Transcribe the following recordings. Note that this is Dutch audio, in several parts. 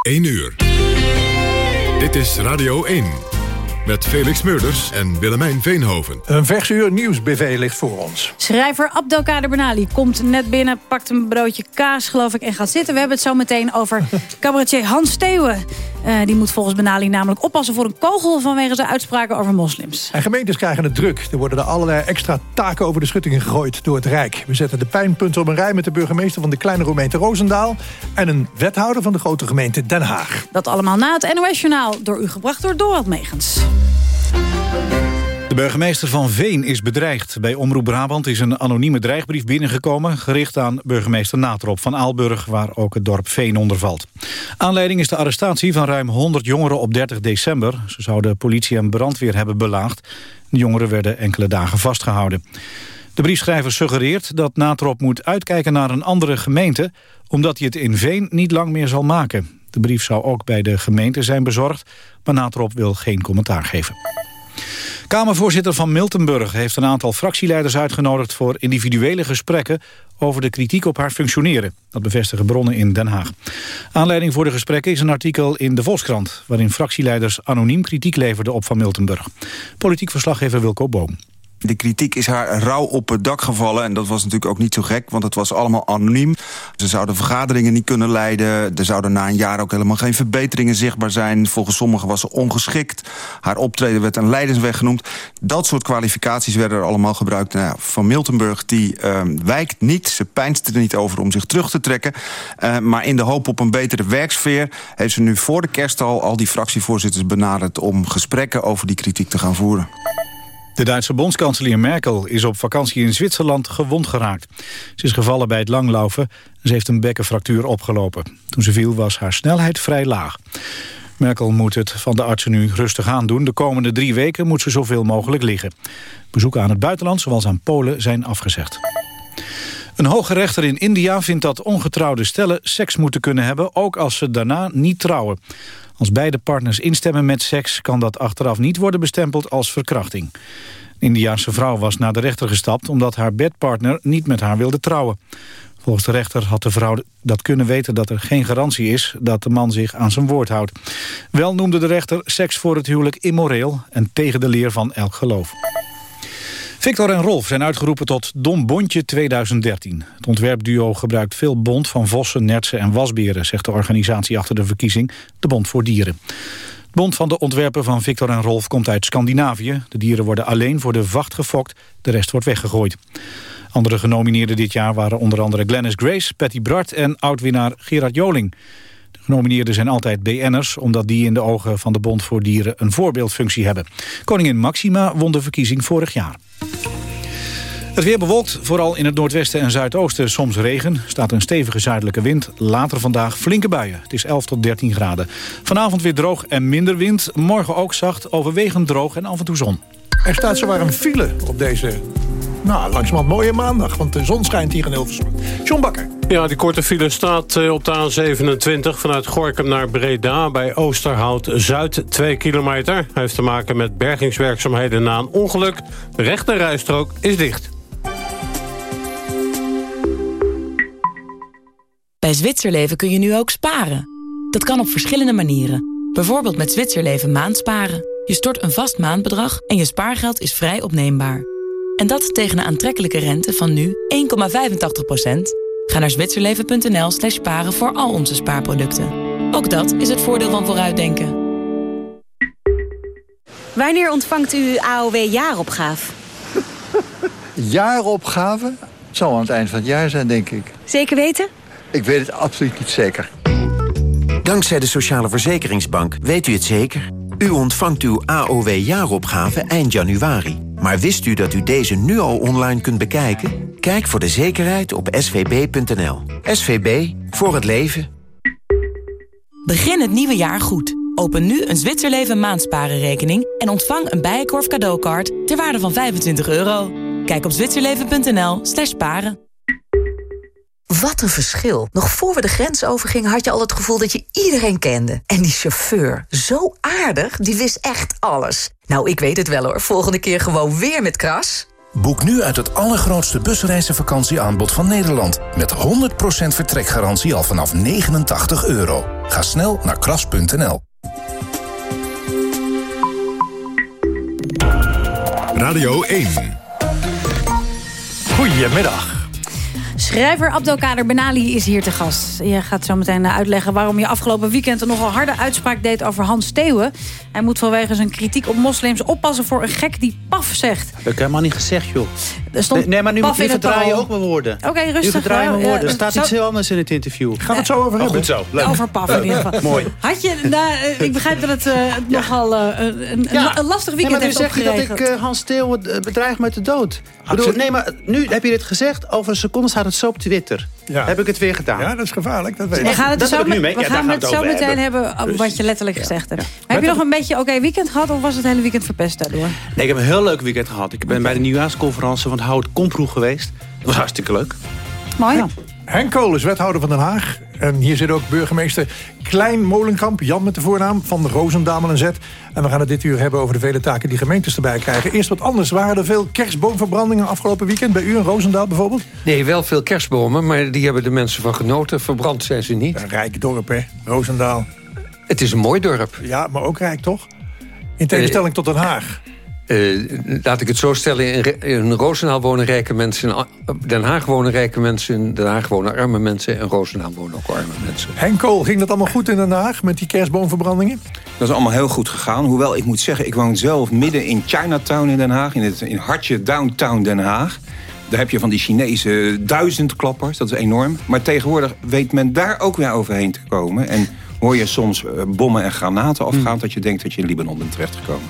1 uur. Dit is Radio 1. Met Felix Meurders en Willemijn Veenhoven. Een versuur nieuws-BV ligt voor ons. Schrijver Abdelkader Benali komt net binnen, pakt een broodje kaas geloof ik en gaat zitten. We hebben het zo meteen over cabaretier Hans Steeuwen. Uh, die moet volgens Benali namelijk oppassen voor een kogel vanwege zijn uitspraken over moslims. En gemeentes krijgen het druk. Er worden er allerlei extra taken over de schuttingen gegooid door het Rijk. We zetten de pijnpunten op een rij met de burgemeester van de kleine gemeente Roosendaal... en een wethouder van de grote gemeente Den Haag. Dat allemaal na het NOS-journaal, door u gebracht door Dorald Megens. De burgemeester van Veen is bedreigd. Bij Omroep Brabant is een anonieme dreigbrief binnengekomen... gericht aan burgemeester Natrop van Aalburg... waar ook het dorp Veen onder valt. Aanleiding is de arrestatie van ruim 100 jongeren op 30 december. Ze zouden politie en brandweer hebben belaagd. De jongeren werden enkele dagen vastgehouden. De briefschrijver suggereert dat Natrop moet uitkijken naar een andere gemeente... omdat hij het in Veen niet lang meer zal maken. De brief zou ook bij de gemeente zijn bezorgd... maar Natrop wil geen commentaar geven. Kamervoorzitter van Miltenburg heeft een aantal fractieleiders uitgenodigd voor individuele gesprekken over de kritiek op haar functioneren. Dat bevestigen bronnen in Den Haag. Aanleiding voor de gesprekken is een artikel in de Volkskrant... waarin fractieleiders anoniem kritiek leverden op Van Miltenburg. Politiek verslaggever Wilco Boom. De kritiek is haar rauw op het dak gevallen. En dat was natuurlijk ook niet zo gek, want het was allemaal anoniem. Ze zouden vergaderingen niet kunnen leiden. Er zouden na een jaar ook helemaal geen verbeteringen zichtbaar zijn. Volgens sommigen was ze ongeschikt. Haar optreden werd een leidensweg genoemd. Dat soort kwalificaties werden er allemaal gebruikt. Nou van Miltenburg die uh, wijkt niet. Ze pijnst er niet over om zich terug te trekken. Uh, maar in de hoop op een betere werksfeer... heeft ze nu voor de kerst al al die fractievoorzitters benaderd... om gesprekken over die kritiek te gaan voeren. De Duitse bondskanselier Merkel is op vakantie in Zwitserland gewond geraakt. Ze is gevallen bij het langlaufen en ze heeft een bekkenfractuur opgelopen. Toen ze viel was haar snelheid vrij laag. Merkel moet het van de artsen nu rustig aan doen. De komende drie weken moet ze zoveel mogelijk liggen. Bezoeken aan het buitenland, zoals aan Polen, zijn afgezegd. Een hoge rechter in India vindt dat ongetrouwde stellen seks moeten kunnen hebben... ook als ze daarna niet trouwen. Als beide partners instemmen met seks... kan dat achteraf niet worden bestempeld als verkrachting. Een Indiaanse vrouw was naar de rechter gestapt... omdat haar bedpartner niet met haar wilde trouwen. Volgens de rechter had de vrouw dat kunnen weten dat er geen garantie is... dat de man zich aan zijn woord houdt. Wel noemde de rechter seks voor het huwelijk immoreel... en tegen de leer van elk geloof. Victor en Rolf zijn uitgeroepen tot Dom Bondje 2013. Het ontwerpduo gebruikt veel bont van vossen, nertsen en wasberen... zegt de organisatie achter de verkiezing, de Bond voor Dieren. Het bond van de ontwerpen van Victor en Rolf komt uit Scandinavië. De dieren worden alleen voor de vacht gefokt, de rest wordt weggegooid. Andere genomineerden dit jaar waren onder andere Glennis Grace, Patty Bart en oudwinnaar Gerard Joling. De genomineerden zijn altijd BN'ers, omdat die in de ogen van de Bond voor Dieren een voorbeeldfunctie hebben. Koningin Maxima won de verkiezing vorig jaar. Het weer bewolkt, vooral in het noordwesten en zuidoosten soms regen. staat een stevige zuidelijke wind. Later vandaag flinke buien. Het is 11 tot 13 graden. Vanavond weer droog en minder wind. Morgen ook zacht, overwegend droog en af en toe zon. Er staat zowaar een file op deze nou, langzamerhand mooie maandag, want de zon schijnt hier in Hilversum. John Bakker. Ja, die korte file staat eh, op de A27 vanuit Gorkum naar Breda... bij Oosterhout-Zuid, 2 kilometer. Hij heeft te maken met bergingswerkzaamheden na een ongeluk. De rechte rijstrook is dicht. Bij Zwitserleven kun je nu ook sparen. Dat kan op verschillende manieren. Bijvoorbeeld met Zwitserleven maandsparen. Je stort een vast maandbedrag en je spaargeld is vrij opneembaar. En dat tegen een aantrekkelijke rente van nu 1,85%. Ga naar zwitserleven.nl slash sparen voor al onze spaarproducten. Ook dat is het voordeel van vooruitdenken. Wanneer ontvangt u AOW-jaaropgave? jaaropgave? Het zal aan het eind van het jaar zijn, denk ik. Zeker weten? Ik weet het absoluut niet zeker. Dankzij de Sociale Verzekeringsbank weet u het zeker. U ontvangt uw AOW-jaaropgave eind januari. Maar wist u dat u deze nu al online kunt bekijken? Kijk voor de zekerheid op svb.nl. SVB, voor het leven. Begin het nieuwe jaar goed. Open nu een Zwitserleven maandsparenrekening... en ontvang een Bijenkorf cadeaukaart ter waarde van 25 euro. Kijk op zwitserleven.nl slash paren. Wat een verschil. Nog voor we de grens overgingen had je al het gevoel dat je iedereen kende. En die chauffeur, zo aardig, die wist echt alles. Nou, ik weet het wel hoor. Volgende keer gewoon weer met Kras. Boek nu uit het allergrootste busreizenvakantieaanbod van Nederland. Met 100% vertrekgarantie al vanaf 89 euro. Ga snel naar kras.nl. Radio 1. Goedemiddag. Schrijver Abdelkader Benali is hier te gast. Je gaat zo meteen uitleggen waarom je afgelopen weekend... een nogal harde uitspraak deed over Hans Steeuwen. Hij moet vanwege zijn kritiek op moslims oppassen voor een gek die paf zegt. Dat heb ik helemaal niet gezegd, joh. Er stond nee, nee, maar nu, verdraai je parool. ook mijn woorden. Oké, rustig. Nu verdraai je mijn woorden. Er staat zo- iets heel anders in het interview. Gaan we het zo over Oh, hebben? goed zo. Leuk. Over paf in ieder geval. Mooi. Had je, nou, eh, ik begrijp dat het eh, nogal eh, een, een, Ja. een lastig Nee, weekend maar nu heeft zeg je dat opgeregeld. ik Hans Steeuwen bedreig met de dood. Ik bedoel, nee, maar nu heb je dit gezegd. Over een seconde staat het zo op Twitter. Ja. Heb ik het weer gedaan. Ja, dat is gevaarlijk, dat weet ik. we gaan het, dat zo, mee. we Ja, gaan het zo meteen hebben. hebben, wat je letterlijk gezegd hebt. Heb je nog een beetje oké weekend gehad of was het hele weekend verpest daardoor? Nee, ik heb een heel leuk weekend gehad. Ik ben bij de nieuwjaarsconferentie van het Hout Komproe geweest. Dat was hartstikke leuk. Mooi. Henk Kool is wethouder van Den Haag. En hier zit ook burgemeester Klein Molenkamp, Jan met de voornaam, van de Roosendaal met een Z. En we gaan het dit uur hebben over de vele taken die gemeentes erbij krijgen. Eerst wat anders. Waren er veel kerstboomverbrandingen afgelopen weekend? Bij u in Roosendaal bijvoorbeeld? Nee, wel veel kerstbomen, maar die hebben de mensen van genoten. Verbrand zijn ze niet. Een rijk dorp, hè? Roosendaal. Het is een mooi dorp. Ja, maar ook rijk, toch? In tegenstelling tot Den Haag. Eh, laat ik het zo stellen, in, in Roosendaal wonen rijke mensen... in Den Haag wonen rijke mensen, in Den Haag wonen arme mensen... en Roosendaal wonen ook arme mensen. Henk Kool, ging dat allemaal goed in Den Haag met die kerstboomverbrandingen? Dat is allemaal heel goed gegaan. Hoewel, ik moet zeggen, ik woon zelf midden in Chinatown in Den Haag. In het in hartje downtown Den Haag. Daar heb je van die Chinese duizendklappers. Dat is enorm. Maar tegenwoordig weet men daar ook weer overheen te komen. En hoor je soms eh, bommen en granaten afgaan... dat je denkt dat je in Libanon bent terechtgekomen.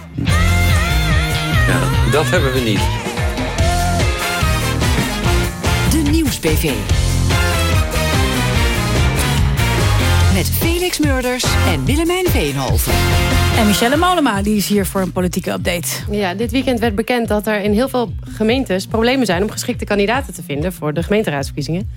Dat hebben we niet. De Nieuws-PV. Met Felix Murders en Willemijn Veenhoven. En Michelle Molema die is hier voor een politieke update. Ja, dit weekend werd bekend dat er in heel veel gemeentes problemen zijn... om geschikte kandidaten te vinden voor de gemeenteraadsverkiezingen.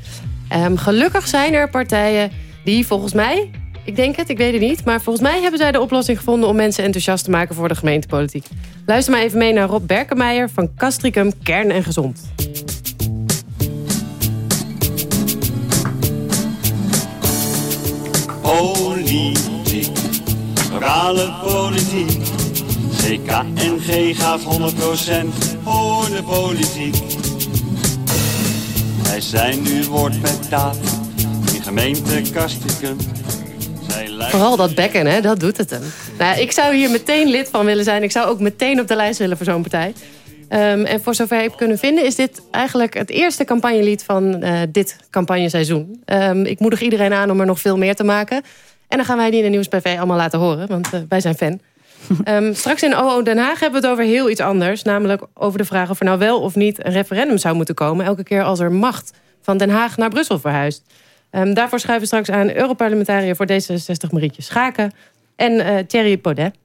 Ehm, gelukkig zijn er partijen die volgens mij... Ik denk het, ik weet het niet. Maar volgens mij hebben zij de oplossing gevonden... om mensen enthousiast te maken voor de gemeentepolitiek. Luister maar even mee naar Rob Berkenmeijer van Castricum Kern en Gezond. Politiek, lokale politiek. CKNG gaat 100% voor de politiek. Wij zijn nu woord met daad in gemeente Castricum. Vooral dat bekken, hè, dat doet het hem. Nou, ik zou hier meteen lid van willen zijn. Ik zou ook meteen op de lijst willen voor zo'n partij. Ehm, en voor zover ik heb kunnen vinden... is dit eigenlijk het eerste campagnelied van eh, dit campagneseizoen. Ehm, ik moedig iedereen aan om er nog veel meer te maken. En dan gaan wij die in de Nieuws-PV allemaal laten horen. Want eh, wij zijn fan. Ehm, straks in OO Den Haag hebben we het over heel iets anders. Namelijk over de vraag of er nou wel of niet een referendum zou moeten komen. Elke keer als er macht van Den Haag naar Brussel verhuist. Ehm, daarvoor schuiven we straks aan Europarlementariër voor D66 Marietje Schaken. En eh, Thierry Baudet.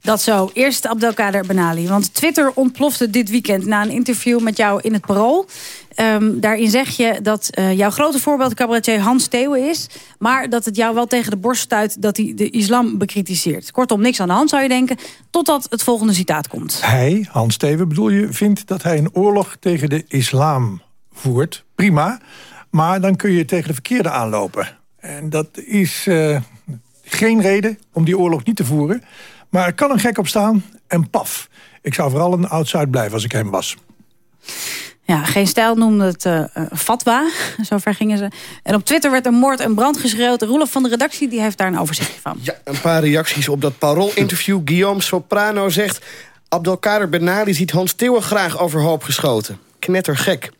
Dat zo. Eerst Abdelkader Benali. Want Twitter ontplofte dit weekend na een interview met jou in het Parool. Ehm, daarin zeg je dat eh, jouw grote voorbeeld cabaretier Hans Steeuwen is... maar dat het jou wel tegen de borst stuit dat hij de islam bekritiseert. Kortom, niks aan de hand zou je denken, totdat het volgende citaat komt. Hij, Hans Steven bedoel je, vindt dat hij een oorlog tegen de islam voert. Prima, maar dan kun je tegen de verkeerde aanlopen. En dat is eh, geen reden om die oorlog niet te voeren. Maar er kan een gek op staan en paf. Ik zou vooral een oud-Zuid blijven als ik hem was. Ja, geen stijl noemde het eh, eh, fatwa. Zover gingen ze. En op Twitter werd er moord en brand geschreeuwd. Roelof van de redactie die heeft daar een overzichtje van. Ja, een paar reacties op dat Parool-interview. Guillaume Soprano zegt... Abdelkader Benali ziet Hans Theeuwen graag overhoop geschoten. Knettergek.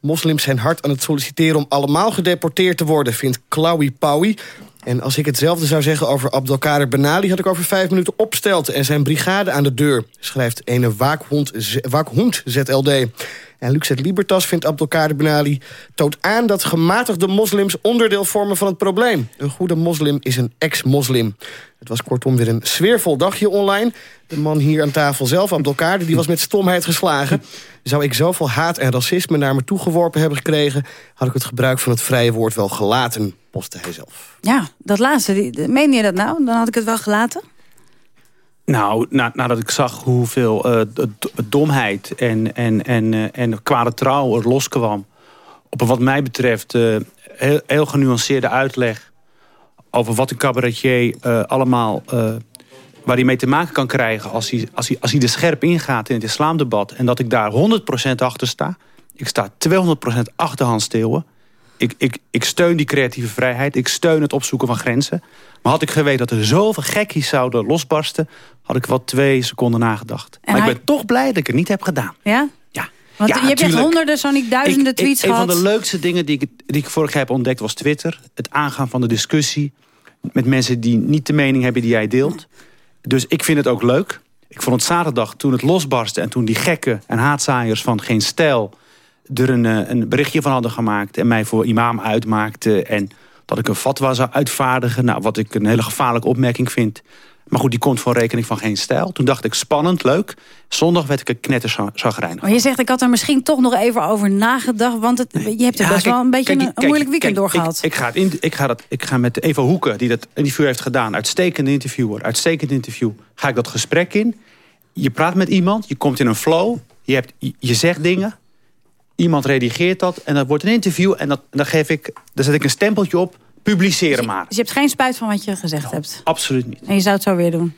Moslims zijn hard aan het solliciteren om allemaal gedeporteerd te worden... vindt Klaui Paui. En als ik hetzelfde zou zeggen over Abdelkader Benali... had ik over vijf minuten opstelte en zijn brigade aan de deur... schrijft ene waakhond, waakhond ZLD. En Luxet Libertas vindt Abdelkader Benali... toont aan dat gematigde moslims onderdeel vormen van het probleem. Een goede moslim is een ex-moslim. Het was kortom weer een sfeervol dagje online. De man hier aan tafel zelf, Abdelkader, die was met stomheid geslagen. Zou ik zoveel haat en racisme naar me toegeworpen hebben gekregen... had ik het gebruik van het vrije woord wel gelaten, postte hij zelf. Ja, dat laatste. Meen je dat nou? Dan had ik het wel gelaten. Nou, na, nadat ik zag hoeveel eh, domheid en, en, en, eh, en kwade trouw er loskwam... op een wat mij betreft eh, heel, heel genuanceerde uitleg over wat een cabaretier allemaal... waar hij mee te maken kan krijgen als hij, als, hij, als hij er scherp ingaat in het islamdebat... en dat ik daar 100% achter sta. Ik sta 200% achter Hans Steeuwen. Ik, ik, ik steun die creatieve vrijheid. Ik steun het opzoeken van grenzen. Maar had ik geweten dat er zoveel gekkies zouden losbarsten... had ik wel twee seconden nagedacht. En maar hij- ik ben toch blij dat ik het niet heb gedaan. Ja? Ja. Want Ja, je hebt echt honderden, zo niet duizenden Ik- ik- tweets een gehad. van de leukste dingen die ik, die ik vorig jaar heb ontdekt was Twitter. Het aangaan van de discussie met mensen die niet de mening hebben die jij deelt. Dus ik vind het ook leuk. Ik vond het zaterdag toen het losbarstte... en toen die gekken en haatzaaiers van Geen Stijl... er een, eh, een berichtje van hadden gemaakt... en mij voor imam uitmaakten... en dat ik een fatwa zou uitvaardigen. Nou, wat ik een hele gevaarlijke opmerking vind. Maar goed, die komt voor rekening van Geen Stijl. Toen dacht ik, spannend, leuk. Zondag werd ik een knetterzagrijnig. Maar je zegt, ik had er misschien toch nog even over nagedacht... want het, je hebt er Ja, best kijk, wel een beetje kijk, een, kijk, moeilijk weekend doorgehad. Ik, ik, ga het in, ik, ga dat, ik ga met Eva Hoeken, die dat interview heeft gedaan... uitstekende interviewer, uitstekend interview... ga ik dat gesprek in. Je praat met iemand, je komt in een flow... je, hebt, je zegt dingen, iemand redigeert dat... en dat wordt een interview en dat, dan, geef ik, dan zet ik een stempeltje op... publiceren maar. Dus je hebt geen spijt van wat je gezegd hebt. Absoluut niet. En je zou het zo weer doen.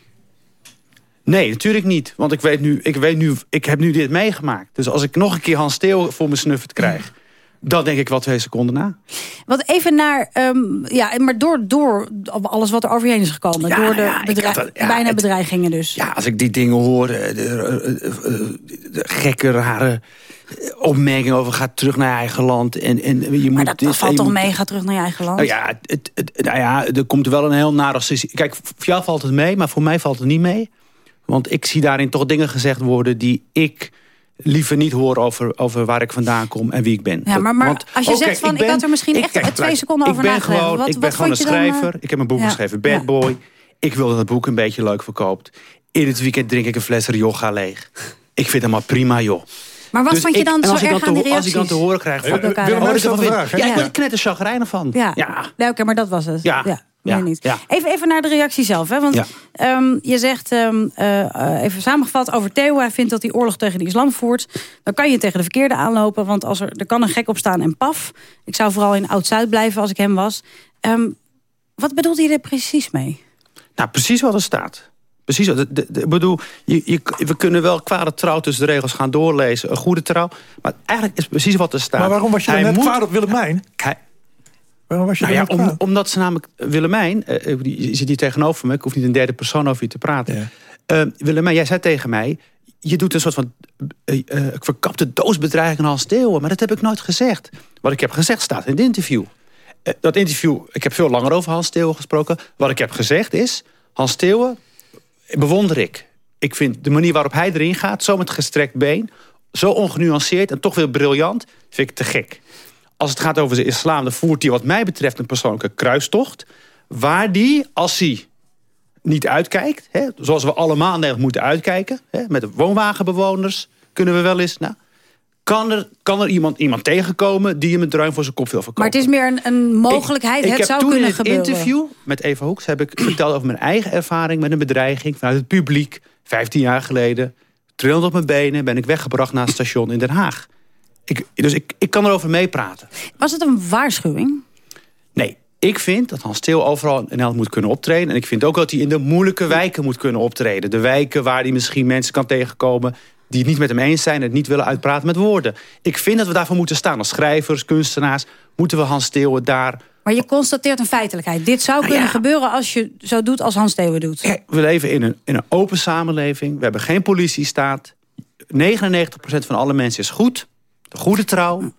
Nee, natuurlijk niet. Want ik weet nu, ik weet nu, ik heb nu dit meegemaakt. Dus als ik nog een keer Hans Steeuw voor mijn snuffert krijg... dan denk ik wel twee seconden na. Want even naar, ehm, ja, maar door, door alles wat er overheen is gekomen. Ja, door de ja, dat- bijna het- bedreigingen dus. Ja, als ik die dingen hoor, eh, de, eh, eh, de gekke, rare opmerkingen over... ga terug naar je eigen land. En, en je moet dat, dit, dat valt toch moet- mee, ga terug naar je eigen land. Nou ja, het, het, nou ja, er komt wel een heel naar. Kijk, voor jou valt het mee, maar voor mij valt het niet mee. Want ik zie daarin toch dingen gezegd worden... die ik liever niet hoor over, over waar ik vandaan kom en wie ik ben. Ja, maar, maar Want- als je oh, zegt kijk, van, ik, ben- had er misschien ik- echt kijk, twee luister, seconden over ik ben nagedacht. Gewoon, Wat- ik ben gewoon een dan, eh, schrijver. Ik heb een boek ja. geschreven, Bad Ja. Boy. Ik wil dat het boek een beetje leuk verkoopt. In het weekend drink ik een fles Rioja leeg. Ik vind het allemaal prima, joh. Maar wat Dus vond je dan zo erg dan aan die ho- Als ik dan te reacties? horen krijg... Op elkaar. Willem, ik de vraag, hè? Ja, ik er knetterchagrijnig van. Ja, Ja. Oké, maar dat was het. Ja. Meer niet. Ja. Even, even naar de reactie zelf. Hè? Want Ja. ehm, je zegt, ehm, eh, even samengevat over Theo. Hij vindt dat hij oorlog tegen de islam voert. Dan kan je tegen de verkeerde aanlopen. Want als er, er kan een gek op staan en paf. Ik zou vooral in Oud-Zuid blijven als ik hem was. Ehm, wat bedoelt hij er precies mee? Nou, precies wat er staat. Precies wat. de- de- de- Ik bedoel, je, je, we kunnen wel kwade trouw tussen de regels gaan doorlezen. Een goede trouw. Maar eigenlijk is precies wat er staat. Maar waarom was je dan Hij net moet- kwaad op Willemijn? Hij- Waarom was je Nou ja, om- omdat ze namelijk Willemijn, eh, eh, die je zit hier tegenover me, ik hoef niet in derde persoon over je te praten. Willemijn, jij zei tegen mij, je doet een soort van eh, verkapte doosbedreiging Hans Steeuwen, maar dat heb ik nooit gezegd. Wat ik heb gezegd staat in het interview. Dat interview, ik heb veel langer over Hans Steeuwen gesproken. Wat ik heb gezegd is, Hans Steeuwen bewonder ik. Ik vind de manier waarop hij erin gaat, zo met gestrekt been, zo ongenuanceerd en toch weer briljant, vind ik te gek. Als het gaat over de islam, dan voert hij wat mij betreft een persoonlijke kruistocht. Waar die, als hij niet uitkijkt, hè, zoals we allemaal in Nederland moeten uitkijken... Hè, met de woonwagenbewoners kunnen we wel eens... Nou, kan er, kan er iemand, iemand tegenkomen die hem een druim voor zijn kop wil verkopen? Maar het is meer een, een mogelijkheid. Ik het heb zou toen kunnen in het gebeuren. interview met Eva Hoeks... heb ik verteld over mijn eigen ervaring met een bedreiging... vanuit het publiek, 15 jaar geleden. Trillend op mijn benen ben ik weggebracht naar het station in Den Haag. Ik, dus ik, ik kan erover meepraten. Was het een waarschuwing? Nee, ik vind dat Hans Steeuw overal in Nederland moet kunnen optreden. En ik vind ook dat hij in de moeilijke wijken moet kunnen optreden. De wijken waar hij misschien mensen kan tegenkomen... die het niet met hem eens zijn en het niet willen uitpraten met woorden. Ik vind dat we daarvoor moeten staan. Als schrijvers, kunstenaars, moeten we Hans Steeuwen daar... Maar je constateert een feitelijke Dit zou Nou kunnen gebeuren als je zo doet als Hans Theeuwen doet. Kijk, we leven in een, in een open samenleving. We hebben geen politiestaat. 99% van alle mensen is goed. De goede trouw.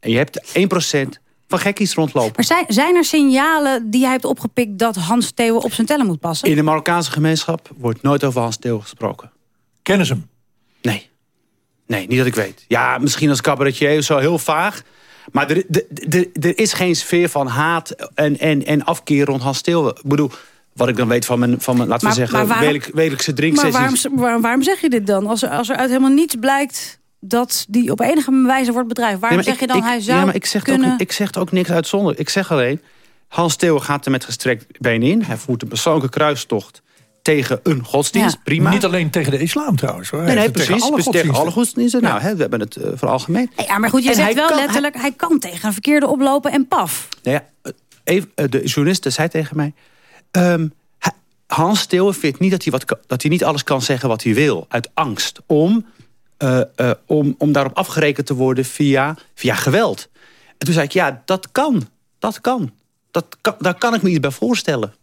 En je hebt 1% van gekkies rondlopen. Maar zijn, zijn er signalen die jij hebt opgepikt... dat Hans Theeuwen op zijn tellen moet passen? In de Marokkaanse gemeenschap wordt nooit over Hans Steeuwen gesproken. Kennen ze hem? Nee. Nee, niet dat ik weet. Ja, misschien als cabaretier of zo, heel vaag. Maar er, er, er, er is geen sfeer van haat en, en, en afkeer rond Hans Steeuwen. Ik bedoel, wat ik dan weet van mijn, van mijn laten Maar- we zeggen, maar waarom- wekelijk- wekelijkse maar drinksessies. waarom, waarom, waarom zeg je dit dan? Als er, als er uit helemaal niets blijkt dat die op enige wijze wordt bedreigd. Waarom Nee, zeg je dan ik- hij zou ja, maar ik zeg, kunnen... ook, ik zeg ook niks uitzonderlijk. Ik zeg alleen, Hans Theo gaat er met gestrekt been in. Hij voert een persoonlijke kruistocht tegen een godsdienst. Prima. Niet alleen tegen de islam trouwens. Hoor. Nee, precies. Tegen alle dus tegen alle godsdiensten. Nou, hè, we hebben het uh, voor algemeen. Ja, maar goed, je En zegt wel kan- letterlijk... Hij... kan tegen een verkeerde oplopen en paf. Nou ja, even, eh, de journaliste zei tegen mij... ehm, Hans Steeuwen vindt niet dat hij, wat, dat hij niet alles kan zeggen wat hij wil. Uit angst om, eh, eh, om, om daarop afgerekend te worden via, via geweld. En toen zei ik, ja, dat kan. Dat kan. Dat kan daar kan ik me iets bij voorstellen.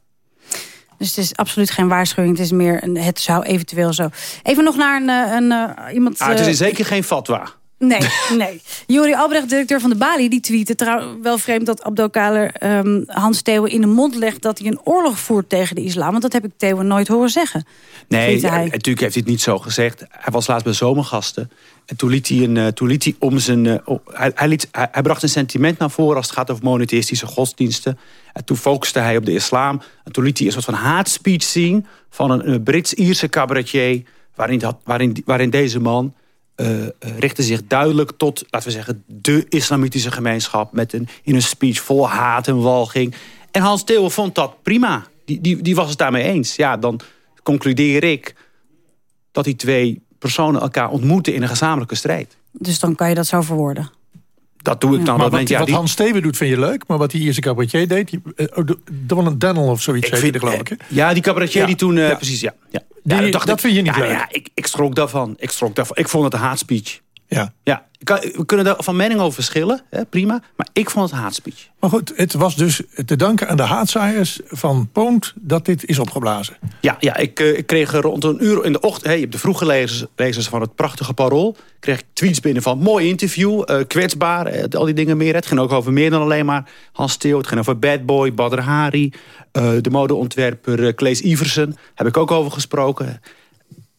Dus het is absoluut geen waarschuwing. Het is meer een, het zou eventueel zo. Even nog naar een, eh, een, eh, iemand... Ah, het eh, is zeker geen fatwa. Nee, nee. Juri Albrecht, directeur van de Bali, die tweette trouw wel vreemd dat Abdelkader ehm Hans Theeuwen in de mond legt dat hij een oorlog voert tegen de islam. Want dat heb ik Theeuwen nooit horen zeggen. Nee, Tweette ja, hij. natuurlijk heeft hij het niet zo gezegd. Hij was laatst bij zomergasten. En toen liet hij, een, eh, toen liet hij om zijn... eh, hij, hij, liet, hij, hij bracht een sentiment naar voren als het gaat over monotheïstische godsdiensten. En toen focuste hij op de islam. En toen liet hij een soort van haatspeech zien... van een, een Brits-Ierse cabaretier... Waarin, dat, waarin, waarin deze man eh, richtte zich duidelijk tot, laten we zeggen... de islamitische gemeenschap... Met een, in een speech vol haat en walging. En Hans Theeuwen vond dat prima. Die, die, die was het daarmee eens. Ja, dan concludeer ik dat die twee personen elkaar ontmoeten in een gezamenlijke strijd. Dus dan kan je dat zo verwoorden. Dat doe ik dan. maar dat wat, ja, wat die- Hans Steven doet vind je leuk, maar wat die Ierse cabaretier deed... Die, eh, oh, Donald Dennel of zoiets Ik vind- geloof ik. hè? Ja, die cabaretier Ja, die toen... eh, ja. Precies, ja. ja. Die- Ja, dat ik- vind je niet ja, leuk? Ja, ik, ik schrok daarvan. Ik schrok daarvan. Ik vond het een haatspeech. Ja. Ja, we kunnen daar van mening over verschillen. Hè, prima. Maar ik vond het haatspeech. Maar goed, het was dus te danken aan de haatzaaiers van Poont... dat dit is opgeblazen. Ja, ja ik, eh, ik kreeg rond een uur in de ochtend... Hè, je hebt de vroege lezers, lezers van het prachtige Parool... kreeg ik tweets binnen van mooi interview, eh, kwetsbaar... eh, al die dingen meer. Het ging ook over meer dan alleen maar Hans Steeuw. Het ging over Bad Boy, Badr Hari... de modeontwerper uh, Klees Iversen. Heb ik ook over gesproken.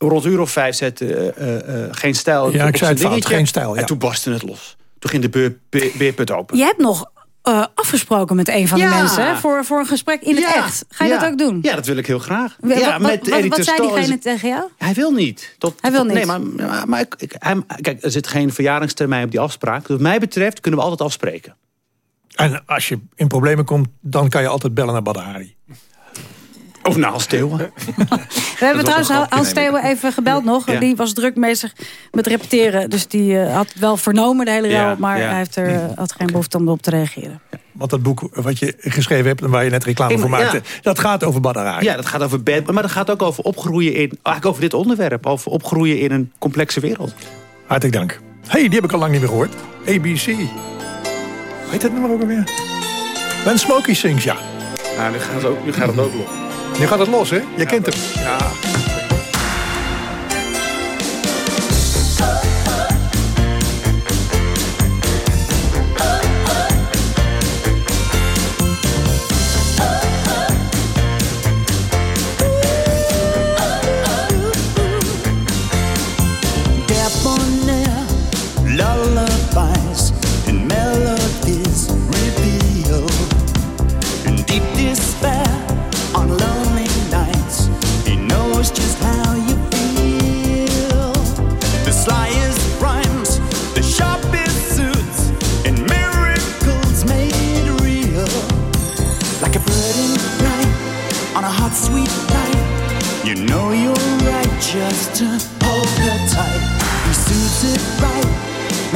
Rond uur of vijf zette eh, eh, eh, geen stijl Ja, ik zei het fout, geen stijl, ja. En toen barstte het los. Toen ging de beur- be- beerput open. Je hebt nog eh, afgesproken met een van Ja. mensen hè, voor, voor een gesprek in het Ja. echt. Ga je Ja. dat ook doen? Ja, dat wil ik heel graag. Ja, wat, met wat, Eddie wat zei diegene het- tegen jou? Hij wil niet. Tot, Hij wil niet. Nee, maar, maar, maar ik- ik- hij- kijk, er zit geen verjaringstermijn op die afspraak. Wat mij betreft kunnen we altijd afspreken. En als je in problemen komt, dan kan je altijd bellen naar Badahari. Of naar Hans Theeuwen. We hebben trouwens Hans. Theeuwen even gebeld nog. Ja. Die was druk bezig met repeteren. Dus die eh, had wel vernomen de hele Ja, rel. Maar ja. hij heeft er, eh, had geen behoefte om erop te reageren. Want dat boek wat je geschreven hebt en waar je net reclame voor maakte... ja. dat gaat over Badahari. Ja, dat gaat over bad, maar dat gaat ook over opgroeien in... Eigenlijk over dit onderwerp. Over opgroeien in een complexe wereld. Hartelijk dank. hey, die heb ik al lang niet meer gehoord. ABC. Weet het nummer ook alweer? When Smokey Sings, ja. Ja, nu gaat het ook, nu gaat het ook los. Nu gaat het los, hè? Je kent hem. Ja.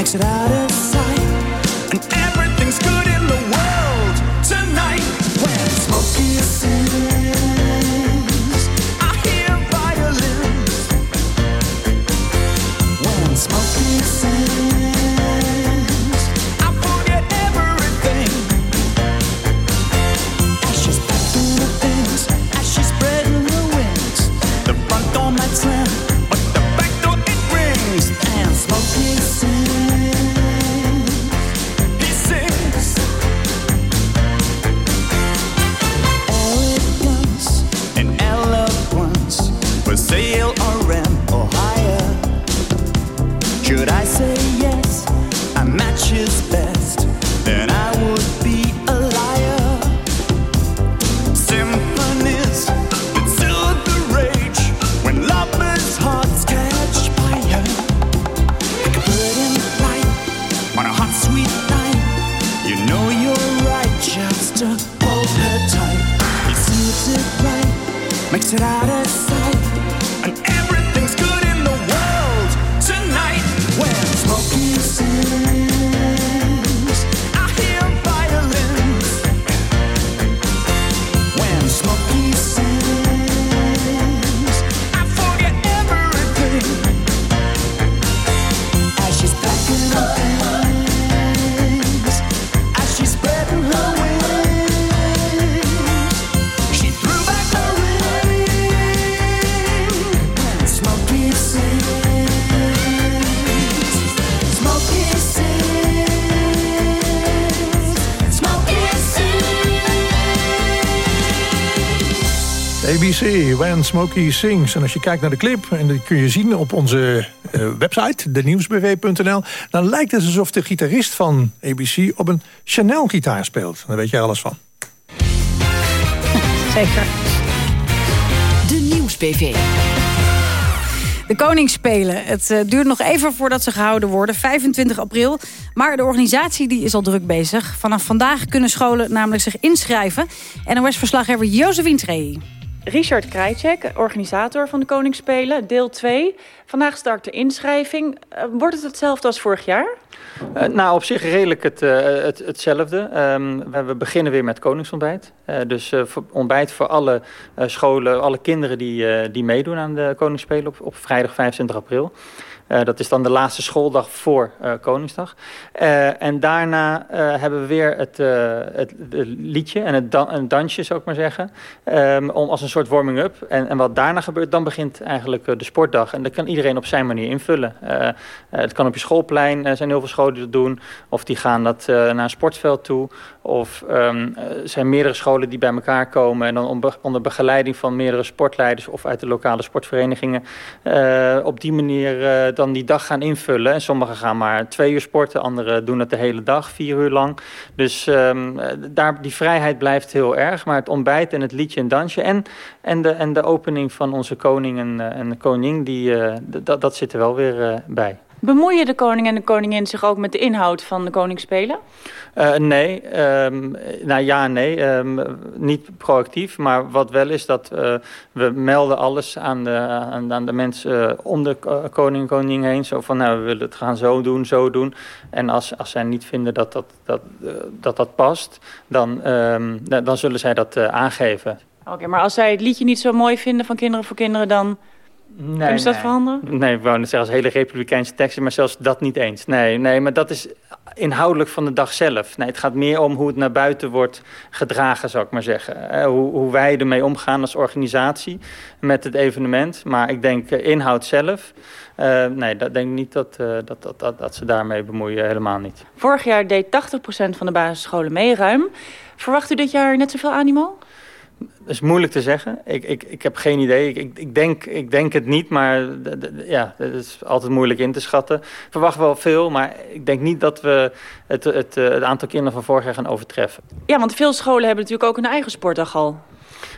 Makes it out of sight. And When Smokey Sings. En als je kijkt naar de clip, en die kun je zien op onze uh, website, denieuwsbv.nl... dan lijkt het alsof de gitarist van ABC op een Chanel-gitaar speelt. Daar weet jij alles van. Zeker. De Nieuwsbv. De Koningsspelen. Het uh, duurt nog even voordat ze gehouden worden, 25 april. Maar de organisatie die is al druk bezig. Vanaf vandaag kunnen scholen namelijk zich inschrijven. NOS-verslaggever Josephine Trey. Richard Krajcek, organisator van de Koningsspelen, deel 2. Vandaag start de inschrijving. Uh, wordt het hetzelfde als vorig jaar? Uh, nou, op zich redelijk het, uh, het, hetzelfde. Um, we, beginnen weer met koningsontbijt. Dus ontbijt voor alle scholen, alle kinderen die, die meedoen aan de Koningsspelen op, op vrijdag 25 april. Uh, dat is dan de laatste schooldag voor uh, Koningsdag. Uh, en daarna hebben we weer het, het, liedje en het een dansje, zou ik maar zeggen. Um, om, als een soort warming-up. En, en, wat daarna gebeurt, dan begint eigenlijk de sportdag. En dat kan iedereen op zijn manier invullen. het kan op je schoolplein, er zijn heel veel scholen die dat doen. Of die gaan dat naar een sportveld toe. Of er zijn meerdere scholen die bij elkaar komen. En dan onder begeleiding van meerdere sportleiders of uit de lokale sportverenigingen. op die manier dan die dag gaan invullen. En sommigen gaan maar twee uur sporten, anderen doen het de hele dag, vier uur lang. Dus um, daar, die vrijheid blijft heel erg. Maar het ontbijt en het liedje en dansje en, en, de, en de opening van onze koning en, en de koningin, die, uh, dat, dat zit er wel weer uh, bij. Bemoeien de koning en de koningin zich ook met de inhoud van de koningsspelen? Uh, nee, um, nou ja nee, um, niet proactief. Maar wat wel is dat uh, we melden alles aan de, aan, aan de mensen uh, om de koning en koningin heen. Zo van, nou, we willen het gaan zo doen, zo doen. En als, als zij niet vinden dat dat, dat, dat, dat past, dan, um, dan zullen zij dat aangeven. Oké, okay, maar als zij het liedje niet zo mooi vinden van Kinderen voor Kinderen, dan... Nee, Kunnen ze dat nee. veranderen? Nee, net zeggen als hele republikeinse teksten, maar zelfs dat niet eens. Nee, nee, maar dat is inhoudelijk van de dag zelf. Nee, het gaat meer om hoe het naar buiten wordt gedragen, zou ik maar zeggen. Hoe, hoe wij ermee omgaan als organisatie met het evenement. Maar ik denk uh, inhoud zelf, uh, nee, dat denk ik niet dat, uh, dat, dat, dat, dat ze daarmee bemoeien, helemaal niet. Vorig jaar deed 80% van de basisscholen mee, ruim. Verwacht u dit jaar net zoveel animo? Dat is moeilijk te zeggen. Ik, ik, ik heb geen idee. Ik, ik, ik, denk, ik denk het niet, maar ja, het is altijd moeilijk in te schatten. Ik verwacht wel veel, maar ik denk niet dat we het, het, het aantal kinderen van vorig jaar gaan overtreffen. Ja, want veel scholen hebben natuurlijk ook een eigen sportdag al.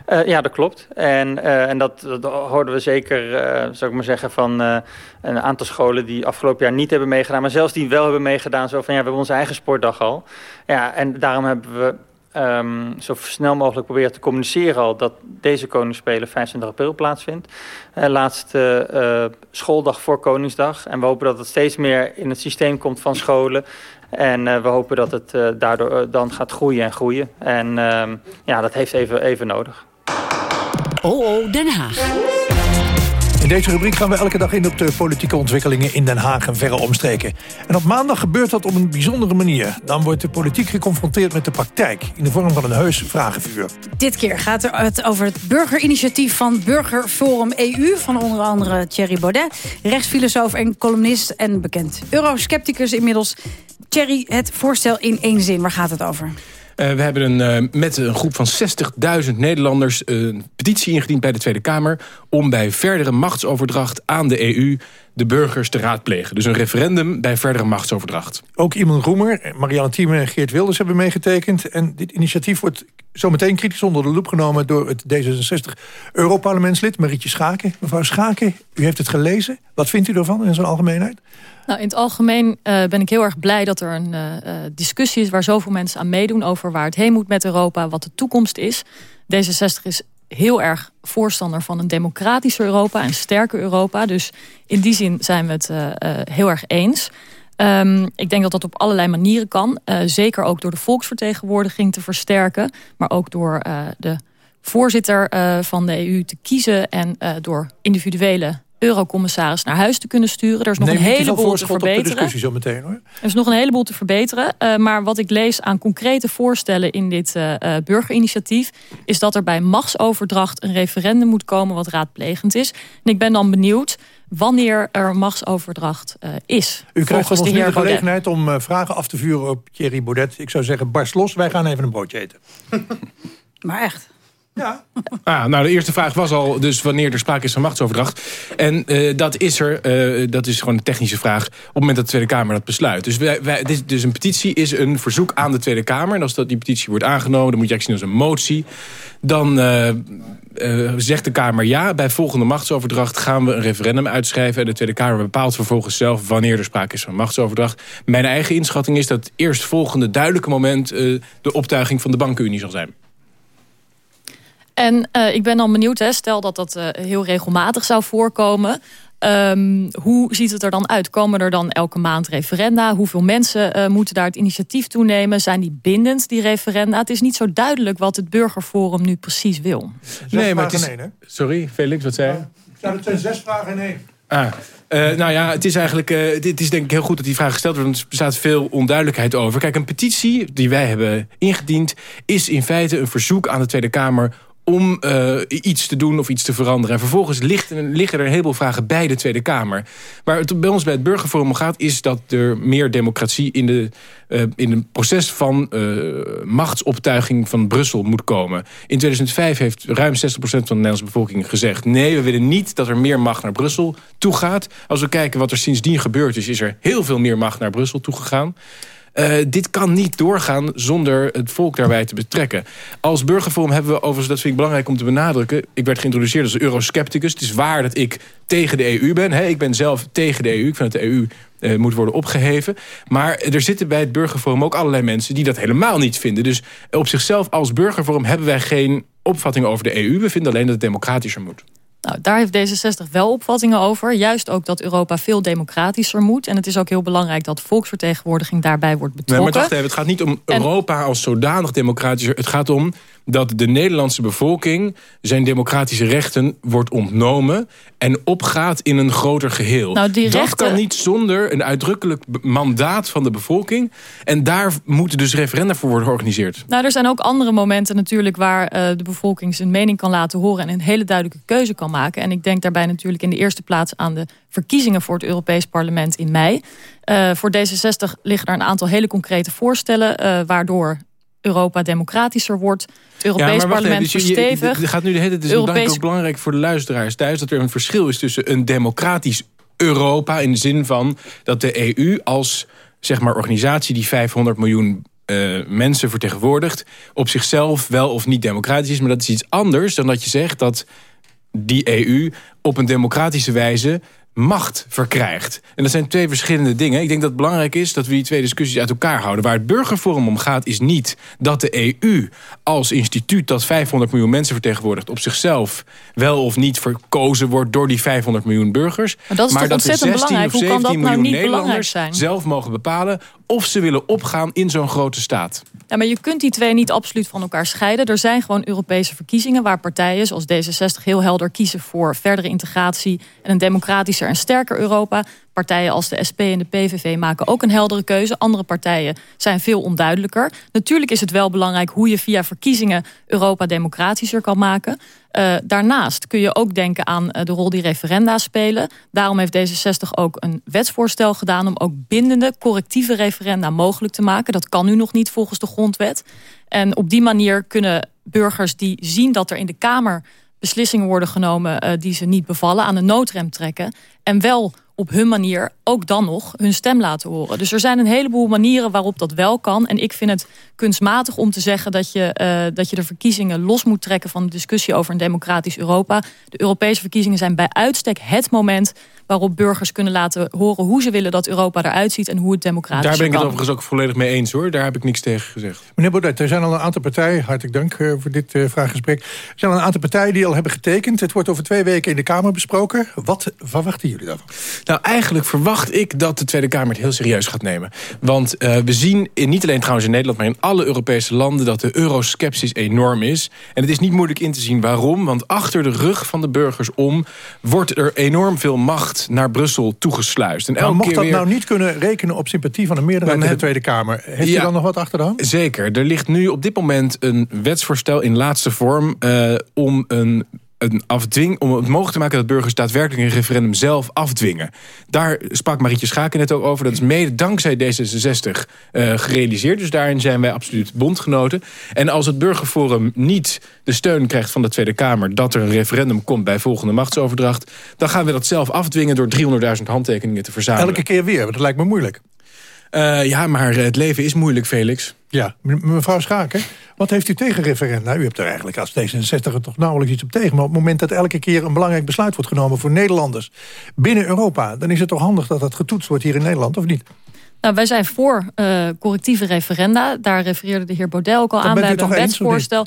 Uh, ja, dat klopt. En, uh, en dat, dat hoorden we zeker, uh, zou ik maar zeggen, van een aantal scholen die afgelopen jaar niet hebben meegedaan. Maar zelfs die wel hebben meegedaan, zo van ja, we hebben onze eigen sportdag al. Ja, en daarom hebben we Um, zo snel mogelijk proberen te communiceren al dat deze Koningsspelen 25 april plaatsvindt. Uh, laatste uh, schooldag voor Koningsdag. En we hopen dat het steeds meer in het systeem komt van scholen. En uh, we hopen dat het daardoor dan gaat groeien en groeien. En um, ja, dat heeft even, even nodig. OO Den Haag. In deze rubriek gaan we elke dag in op de politieke ontwikkelingen in Den Haag en verre omstreken. En op maandag gebeurt dat op een bijzondere manier. Dan wordt de politiek geconfronteerd met de praktijk in de vorm van een heus vragenvuur. Dit keer gaat het over het burgerinitiatief van Burgerforum EU... van onder andere Thierry Baudet, rechtsfilosoof en columnist en bekend euroscepticus inmiddels. Thierry, het voorstel in één zin, waar gaat het over? Uh, we hebben een, uh, met een groep van 60.000 Nederlanders een petitie ingediend bij de Tweede Kamer... om bij verdere machtsoverdracht aan de EU de burgers te raadplegen. Dus een referendum bij verdere machtsoverdracht. Ook Iman Roemer, Marianne Thieme en Geert Wilders hebben meegetekend. En dit initiatief wordt zometeen kritisch onder de loep genomen... door het D66-Europarlementslid Marietje Schaken. Mevrouw Schaken, u heeft het gelezen. Wat vindt u ervan in zijn algemeenheid? Nou, in het algemeen uh, ben ik heel erg blij dat er een uh, discussie is... waar zoveel mensen aan meedoen over waar het heen moet met Europa... wat de toekomst is. D66 is heel erg voorstander van een democratisch Europa... en sterker Europa. Dus in die zin zijn we het uh, heel erg eens... Um, ik denk dat dat op allerlei manieren kan. Uh, zeker ook door de volksvertegenwoordiging te versterken. Maar ook door de voorzitter van de EU te kiezen. En door individuele eurocommissaris naar huis te kunnen sturen. Er is nog Neem een heleboel te verbeteren. Op de discussie zo meteen, hoor. Er is nog een heleboel te verbeteren. Uh, maar wat ik lees aan concrete voorstellen in dit uh, uh, burgerinitiatief... is dat er bij machtsoverdracht een referendum moet komen wat raadplegend is. En ik ben dan benieuwd wanneer er machtsoverdracht is. U krijgt van ons de nu de gelegenheid om vragen af te vuren op Thierry Baudet. Ik zou zeggen, barst los, wij gaan even een broodje eten. maar echt? Ah, nou, de eerste vraag was al dus wanneer er sprake is van machtsoverdracht. En eh, dat is er, eh, dat is gewoon een technische vraag... op het moment dat de Tweede Kamer dat besluit. Dus, wij, dus een petitie is een verzoek aan de Tweede Kamer. En als dat, die petitie wordt aangenomen, dan moet je eigenlijk zien als een motie. Dan eh, zegt de Kamer ja, bij volgende machtsoverdracht gaan we een referendum uitschrijven. En de Tweede Kamer bepaalt vervolgens zelf wanneer er sprake is van machtsoverdracht. Mijn eigen inschatting is dat het eerstvolgende duidelijke moment de optuiging van de bankenunie zal zijn. En eh, ik ben dan benieuwd, hè, stel dat dat eh, heel regelmatig zou voorkomen. Ehm, hoe ziet het er dan uit? Komen er dan elke maand referenda? Hoeveel mensen eh, moeten daar het initiatief toe nemen? Zijn die bindend, die referenda? Het is niet zo duidelijk wat het burgerforum nu precies wil. nee, maar het is... één, Sorry, Felix, wat zei je? Ja, dat zijn zes vragen in één. Ah, eh, nou ja, het is eigenlijk. eh, het is denk ik heel goed dat die vraag gesteld wordt. Want er bestaat veel onduidelijkheid over. Kijk, een petitie die wij hebben ingediend. is in feite een verzoek aan de Tweede Kamer om eh, iets te doen of iets te veranderen. En vervolgens ligt, liggen er een heleboel vragen bij de Tweede Kamer. Waar het bij ons bij het burgerforum gaat... is dat er meer democratie in, de, eh, in het proces van eh, machtsoptuiging van Brussel moet komen. In 2005 heeft ruim 60% van de Nederlandse bevolking gezegd... nee, we willen niet dat er meer macht naar Brussel toe gaat. Als we kijken wat er sindsdien gebeurd is... is er heel veel meer macht naar Brussel toegegaan. Uh, dit kan niet doorgaan zonder het volk daarbij te betrekken. Als burgerforum hebben we overigens, dat vind ik belangrijk om te benadrukken... ik werd geïntroduceerd als euroscepticus. Het is waar dat ik tegen de EU ben. Ik ben zelf tegen de EU. Ik vind dat de EU uh, moet worden opgeheven. Maar er zitten bij het burgerforum ook allerlei mensen... die dat helemaal niet vinden. Dus op zichzelf als burgerforum hebben wij geen opvatting over de EU. We vinden alleen dat het democratischer moet. Nou, daar heeft D66 wel opvattingen over. Juist ook dat Europa veel democratischer moet. En het is ook heel belangrijk dat volksvertegenwoordiging daarbij wordt betrokken. Nee, maar wacht even, het gaat niet om Europa als zodanig democratischer. Het gaat om dat de Nederlandse bevolking zijn democratische rechten wordt ontnomen en opgaat in een groter geheel. Nou, dat rechten... kan niet zonder een uitdrukkelijk mandaat van de bevolking. En daar moeten dus referenda voor worden georganiseerd. Nou, er zijn ook andere momenten natuurlijk waar uh, de bevolking zijn mening kan laten horen en een hele duidelijke keuze kan maken. En ik denk daarbij natuurlijk in de eerste plaats aan de verkiezingen voor het Europees Parlement in mei. Uh, voor D66 liggen er een aantal hele concrete voorstellen uh, waardoor Europa democratischer wordt. Het Europees ja, parlement dus verstevigt. Het gaat nu de hele, het is Europees... ook belangrijk voor de luisteraars thuis... dat er een verschil is tussen een democratisch Europa... in de zin van dat de EU als zeg maar, organisatie die 500 miljoen uh, mensen vertegenwoordigt... op zichzelf wel of niet democratisch is. Maar dat is iets anders dan dat je zegt dat die EU op een democratische wijze macht verkrijgt. En dat zijn twee verschillende dingen. Ik denk dat het belangrijk is dat we die twee discussies uit elkaar houden. Waar het burgerforum om gaat is niet dat de EU als instituut... dat 500 miljoen mensen vertegenwoordigt op zichzelf... wel of niet verkozen wordt door die 500 miljoen burgers. Maar dat is maar toch dat de 16 belangrijk? of 17 Hoe kan dat nou miljoen niet belangrijk Nederlanders zijn? zelf mogen bepalen... of ze willen opgaan in zo'n grote staat. Maar je kunt die twee niet absoluut van elkaar scheiden. Er zijn gewoon Europese verkiezingen waar partijen zoals D66 heel helder kiezen voor verdere integratie en een democratischer en sterker Europa. Partijen als de SP en de PVV maken ook een heldere keuze. Andere partijen zijn veel onduidelijker. Natuurlijk is het wel belangrijk hoe je via verkiezingen Europa democratischer kan maken. Uh, daarnaast kun je ook denken aan uh, de rol die referenda spelen. Daarom heeft D66 ook een wetsvoorstel gedaan... om ook bindende, correctieve referenda mogelijk te maken. Dat kan nu nog niet volgens de grondwet. En op die manier kunnen burgers die zien dat er in de Kamer... beslissingen worden genomen uh, die ze niet bevallen... aan de noodrem trekken en wel op hun manier ook dan nog hun stem laten horen. Dus er zijn een heleboel manieren waarop dat wel kan. En ik vind het kunstmatig om te zeggen dat je, uh, dat je de verkiezingen los moet trekken van de discussie over een democratisch Europa. De Europese verkiezingen zijn bij uitstek het moment waarop burgers kunnen laten horen hoe ze willen dat Europa eruit ziet en hoe het democratisch Daar ben ik kan. het overigens ook volledig mee eens hoor. Daar heb ik niks tegen gezegd. Meneer Baudet, er zijn al een aantal partijen, hartelijk dank uh, voor dit uh, vraaggesprek. Er zijn al een aantal partijen die al hebben getekend. Het wordt over twee weken in de Kamer besproken. Wat verwachten jullie daarvan? Nou, eigenlijk verwacht ik dat de Tweede Kamer het heel serieus gaat nemen. Want uh, we zien, in, niet alleen trouwens in Nederland... maar in alle Europese landen dat de euroskepsis enorm is. En het is niet moeilijk in te zien waarom. Want achter de rug van de burgers om... wordt er enorm veel macht naar Brussel toegesluist. En maar mocht keer dat weer... nou niet kunnen rekenen op sympathie van een meerderheid in de Tweede Kamer... heeft Ja. u dan nog wat achter de hand? Zeker. Er ligt nu op dit moment een wetsvoorstel in laatste vorm... eh, om een een afdwing, om het mogelijk te maken dat burgers daadwerkelijk een referendum zelf afdwingen. Daar sprak Marietje Schaken net ook over. Dat is mede dankzij D66 eh, gerealiseerd. Dus daarin zijn wij absoluut bondgenoten. En als het burgerforum niet de steun krijgt van de Tweede Kamer... dat er een referendum komt bij volgende machtsoverdracht... dan gaan we dat zelf afdwingen door 300.000 handtekeningen te verzamelen. Elke keer weer, dat lijkt me moeilijk. Uh, ja, maar het leven is moeilijk, Felix. Ja, mevrouw Schaken, wat heeft u tegen referenda? U hebt er eigenlijk als D66 toch nauwelijks iets op tegen. Maar op het moment dat elke keer een belangrijk besluit wordt genomen... voor Nederlanders binnen Europa... dan is het toch handig dat dat getoetst wordt hier in Nederland, of niet? Nou, wij zijn voor uh, correctieve referenda. Daar refereerde de heer Baudet ook al aan bij een wetsvoorstel.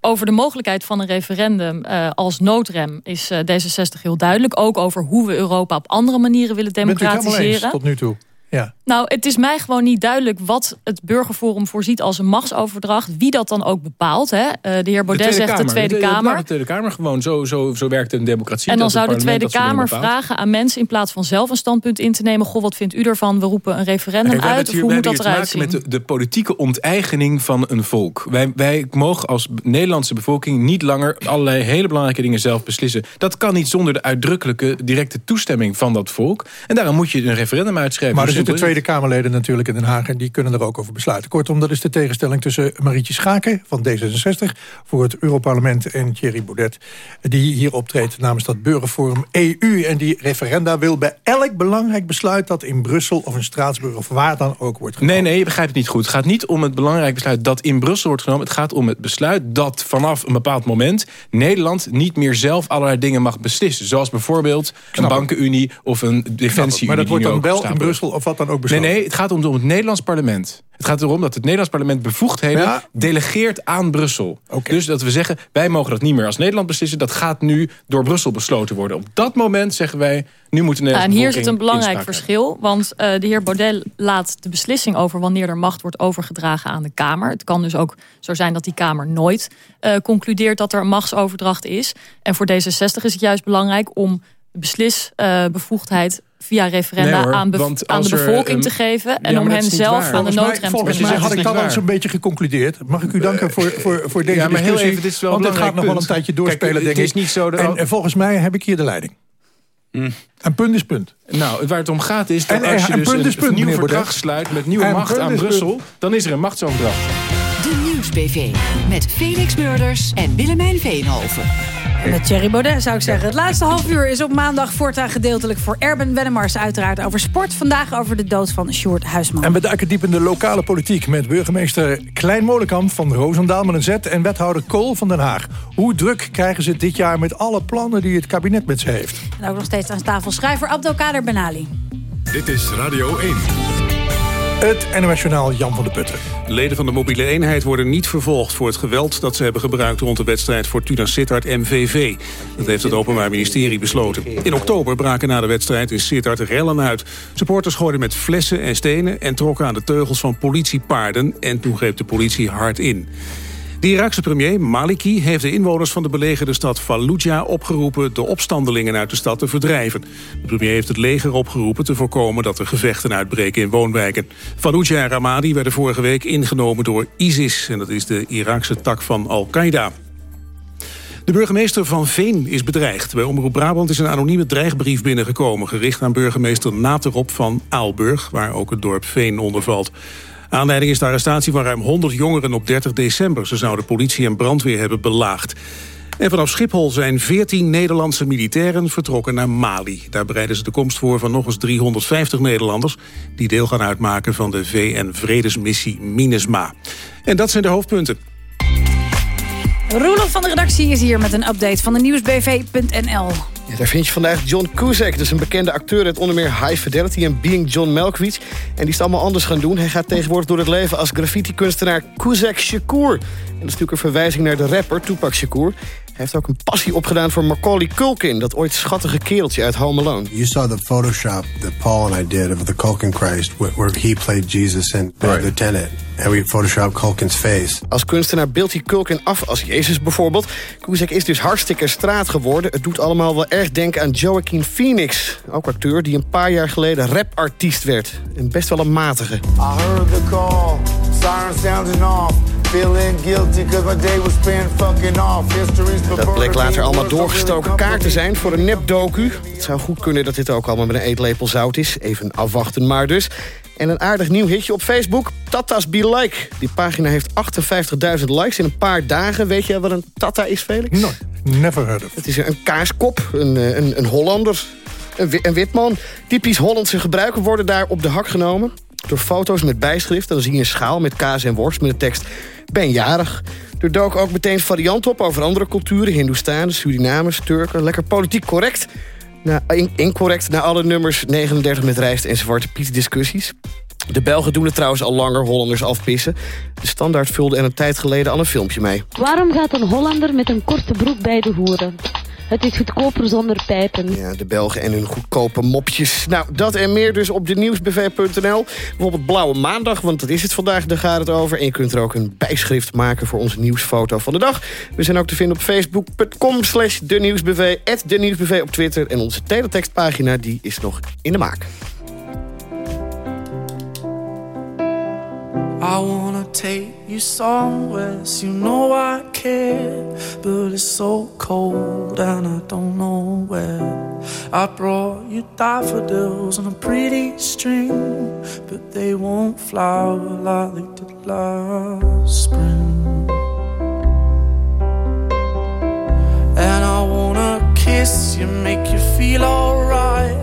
Over de mogelijkheid van een referendum uh, als noodrem is uh, D66 heel duidelijk. Ook over hoe we Europa op andere manieren willen democratiseren. Bent u het eens tot nu toe? Ja. Nou, het is mij gewoon niet duidelijk wat het burgerforum voorziet als een machtsoverdracht. Wie dat dan ook bepaalt. Hè? Uh, de heer Baudet zegt de Tweede de, Kamer. De, Tweede Kamer gewoon. Zo, zo, zo werkt een democratie. En dan zou de Tweede Kamer vragen aan mensen in plaats van zelf een standpunt in te nemen. Goh, wat vindt u ervan? We roepen een referendum Kijk, uit. Hier, hoe moet dat te eruit maken zien? met de, de, politieke onteigening van een volk. Wij, wij mogen als Nederlandse bevolking niet langer allerlei hele belangrijke dingen zelf beslissen. Dat kan niet zonder de uitdrukkelijke directe toestemming van dat volk. En daarom moet je een referendum uitschrijven. Maar er zitten Tweede Kamerleden natuurlijk in Den Haag... en die kunnen er ook over besluiten. Kortom, dat is de tegenstelling tussen Marietje Schaken van D66... voor het Europarlement en Thierry Baudet... die hier optreedt namens dat burgerforum EU. En die referenda wil bij elk belangrijk besluit... dat in Brussel of in Straatsburg of waar dan ook wordt genomen. Nee, nee, je begrijpt het niet goed. Het gaat niet om het belangrijk besluit dat in Brussel wordt genomen. Het gaat om het besluit dat vanaf een bepaald moment... Nederland niet meer zelf allerlei dingen mag beslissen. Zoals bijvoorbeeld een bankenunie of een defensieunie. Maar dat wordt dan wel in Brussel of wat dan ook Nee, besloten? nee, het gaat om, om het Nederlands parlement. Het gaat erom dat het Nederlands parlement bevoegdheden Ja. delegeert aan Brussel. Dus dat we zeggen, wij mogen dat niet meer als Nederland beslissen. Dat gaat nu door Brussel besloten worden. Op dat moment zeggen wij, nu moet de Nederlandse en hier zit een belangrijk verschil. Want eh, de heer Baudet laat de beslissing over wanneer er macht wordt overgedragen aan de Kamer. Het kan dus ook zo zijn dat die Kamer nooit eh, concludeert dat er een machtsoverdracht is. En voor D66 is het juist belangrijk om beslisbevoegdheid via referenda Nee hoor, aan, bev- aan de bevolking te geven. En ja, om hen zelf waar. aan de noodrem te volgens mij had ik dat al zo'n beetje geconcludeerd. Mag ik u danken voor, voor, voor deze Ja, maar heel discussie? even, dit is wel Want dit gaat nog wel een tijdje doorspelen, Kijk, denk het ik. is niet zo dat- en, en volgens mij heb ik hier de leiding. En punt is punt. Nou, waar het om gaat is dat En- als je en dus punt een, is punt, een nieuw verdrag sluit met nieuwe En macht aan. Brussel, dan is er een machtsoverdracht. De Nieuws-PV met Felix Murders en Willemijn Veenhoven. Met Thierry Baudet zou ik zeggen. Het laatste half uur is op maandag voortaan gedeeltelijk voor Erben Wennemars. Uiteraard over sport. Vandaag over de dood van Sjoerd Huisman. En we duiken diep in de lokale politiek met burgemeester Klein Molenkamp van Roosendaal met een Z en wethouder Kool van Den Haag. Hoe druk krijgen ze dit jaar met alle plannen die het kabinet met ze heeft? En ook nog steeds aan tafel schrijver Abdelkader Benali. Dit is Radio 1. Het NOS Journaal Jan van de Putten. Leden van de mobiele eenheid worden niet vervolgd voor het geweld dat ze hebben gebruikt rond de wedstrijd Fortuna Sittard MVV. Dat heeft het Openbaar Ministerie besloten. In oktober braken na de wedstrijd in Sittard rellen uit. Supporters gooiden met flessen en stenen en trokken aan de teugels van politiepaarden en toen greep de politie hard in. De Iraakse premier Maliki heeft de inwoners van de belegerde stad Fallujah opgeroepen de opstandelingen uit de stad te verdrijven. De premier heeft het leger opgeroepen te voorkomen dat er gevechten uitbreken in woonwijken. Fallujah en Ramadi werden vorige week ingenomen door ISIS en dat is de Iraakse tak van Al-Qaeda. De burgemeester van Veen is bedreigd. Bij Omroep Brabant is een anonieme dreigbrief binnengekomen... gericht aan burgemeester Naterop van Aalburg... waar ook het dorp Veen onder valt. Aanleiding is de arrestatie van ruim 100 jongeren op 30 december. Ze zouden politie en brandweer hebben belaagd. En vanaf Schiphol zijn 14 Nederlandse militairen vertrokken naar Mali. Daar bereiden ze de komst voor van nog eens 350 Nederlanders... die deel gaan uitmaken van de VN-vredesmissie MINUSMA. En dat zijn de hoofdpunten. Roelof van de redactie is hier met een update van de nieuwsbv.nl. Daar vind je vandaag John Cusack, dus een bekende acteur... uit onder meer High Fidelity en Being John Malkovich. En die is het allemaal anders gaan doen. Hij gaat tegenwoordig door het leven als graffiti-kunstenaar Cusack Shakur. En dat is natuurlijk een verwijzing naar de rapper Tupac Shakur. Hij heeft ook een passie opgedaan voor Macaulay Culkin... dat ooit schattige kereltje uit Home Alone. You saw the Photoshop that Paul and I did of the Culkin Christ, where, he played Jesus and Bad Lieutenant, and we photoshopped Culkin's face. Als kunstenaar beeldt hij Culkin af als Jezus bijvoorbeeld. Cusack is dus hartstikke straat geworden. Het doet allemaal wel erg denken aan Joaquin Phoenix. Ook acteur die een paar jaar geleden rapartiest werd. En best wel een matige. I heard the call, Siren sounding off. Feeling guilty cause my day was spent fucking off. History's Dat bleek later allemaal doorgestoken kaarten zijn voor een nepdoku. Het zou goed kunnen dat dit ook allemaal met een eetlepel zout is. Even afwachten maar dus. En een aardig nieuw hitje op Facebook. Tata's Be Like. Die pagina heeft 58.000 likes in een paar dagen. Weet je wat een tata is, Felix? Nee, never heard of. Het is een kaaskop, een, eh, een, een Hollander, een, wi- een witman. Typisch Hollandse gebruiken worden daar op de hak genomen. Door foto's met bijschrift. En dan zie je een schaal met kaas en worst met de tekst... Ben jarig. Er dook ook meteen variant op over andere culturen. Hindoestanen, Surinamers, Turken. Lekker politiek correct. In- incorrect na alle nummers 39 met rijst en zwarte piet discussies. De Belgen doen het trouwens al langer Hollanders afpissen. De standaard vulde er een tijd geleden al een filmpje mee. Waarom gaat een Hollander met een korte broek bij de hoeren? Het is goedkoper zonder pijpen. Ja, de Belgen en hun goedkope mopjes. Nou, dat en meer dus op de nieuwsbv.nl. Bijvoorbeeld Blauwe Maandag, want dat is het vandaag, daar gaat het over. En je kunt er ook een bijschrift maken voor onze nieuwsfoto van de dag. We zijn ook te vinden op facebook.com slash de nieuwsbv, de nieuwsbv op Twitter. En onze teletextpagina, die is nog in de maak. I wanna take you somewhere, so you know I care. But it's so cold and I don't know where. I brought you daffodils on a pretty string, but they won't flower like they did last spring. And I wanna kiss you, make you feel alright.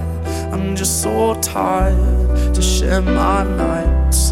I'm just so tired to share my nights.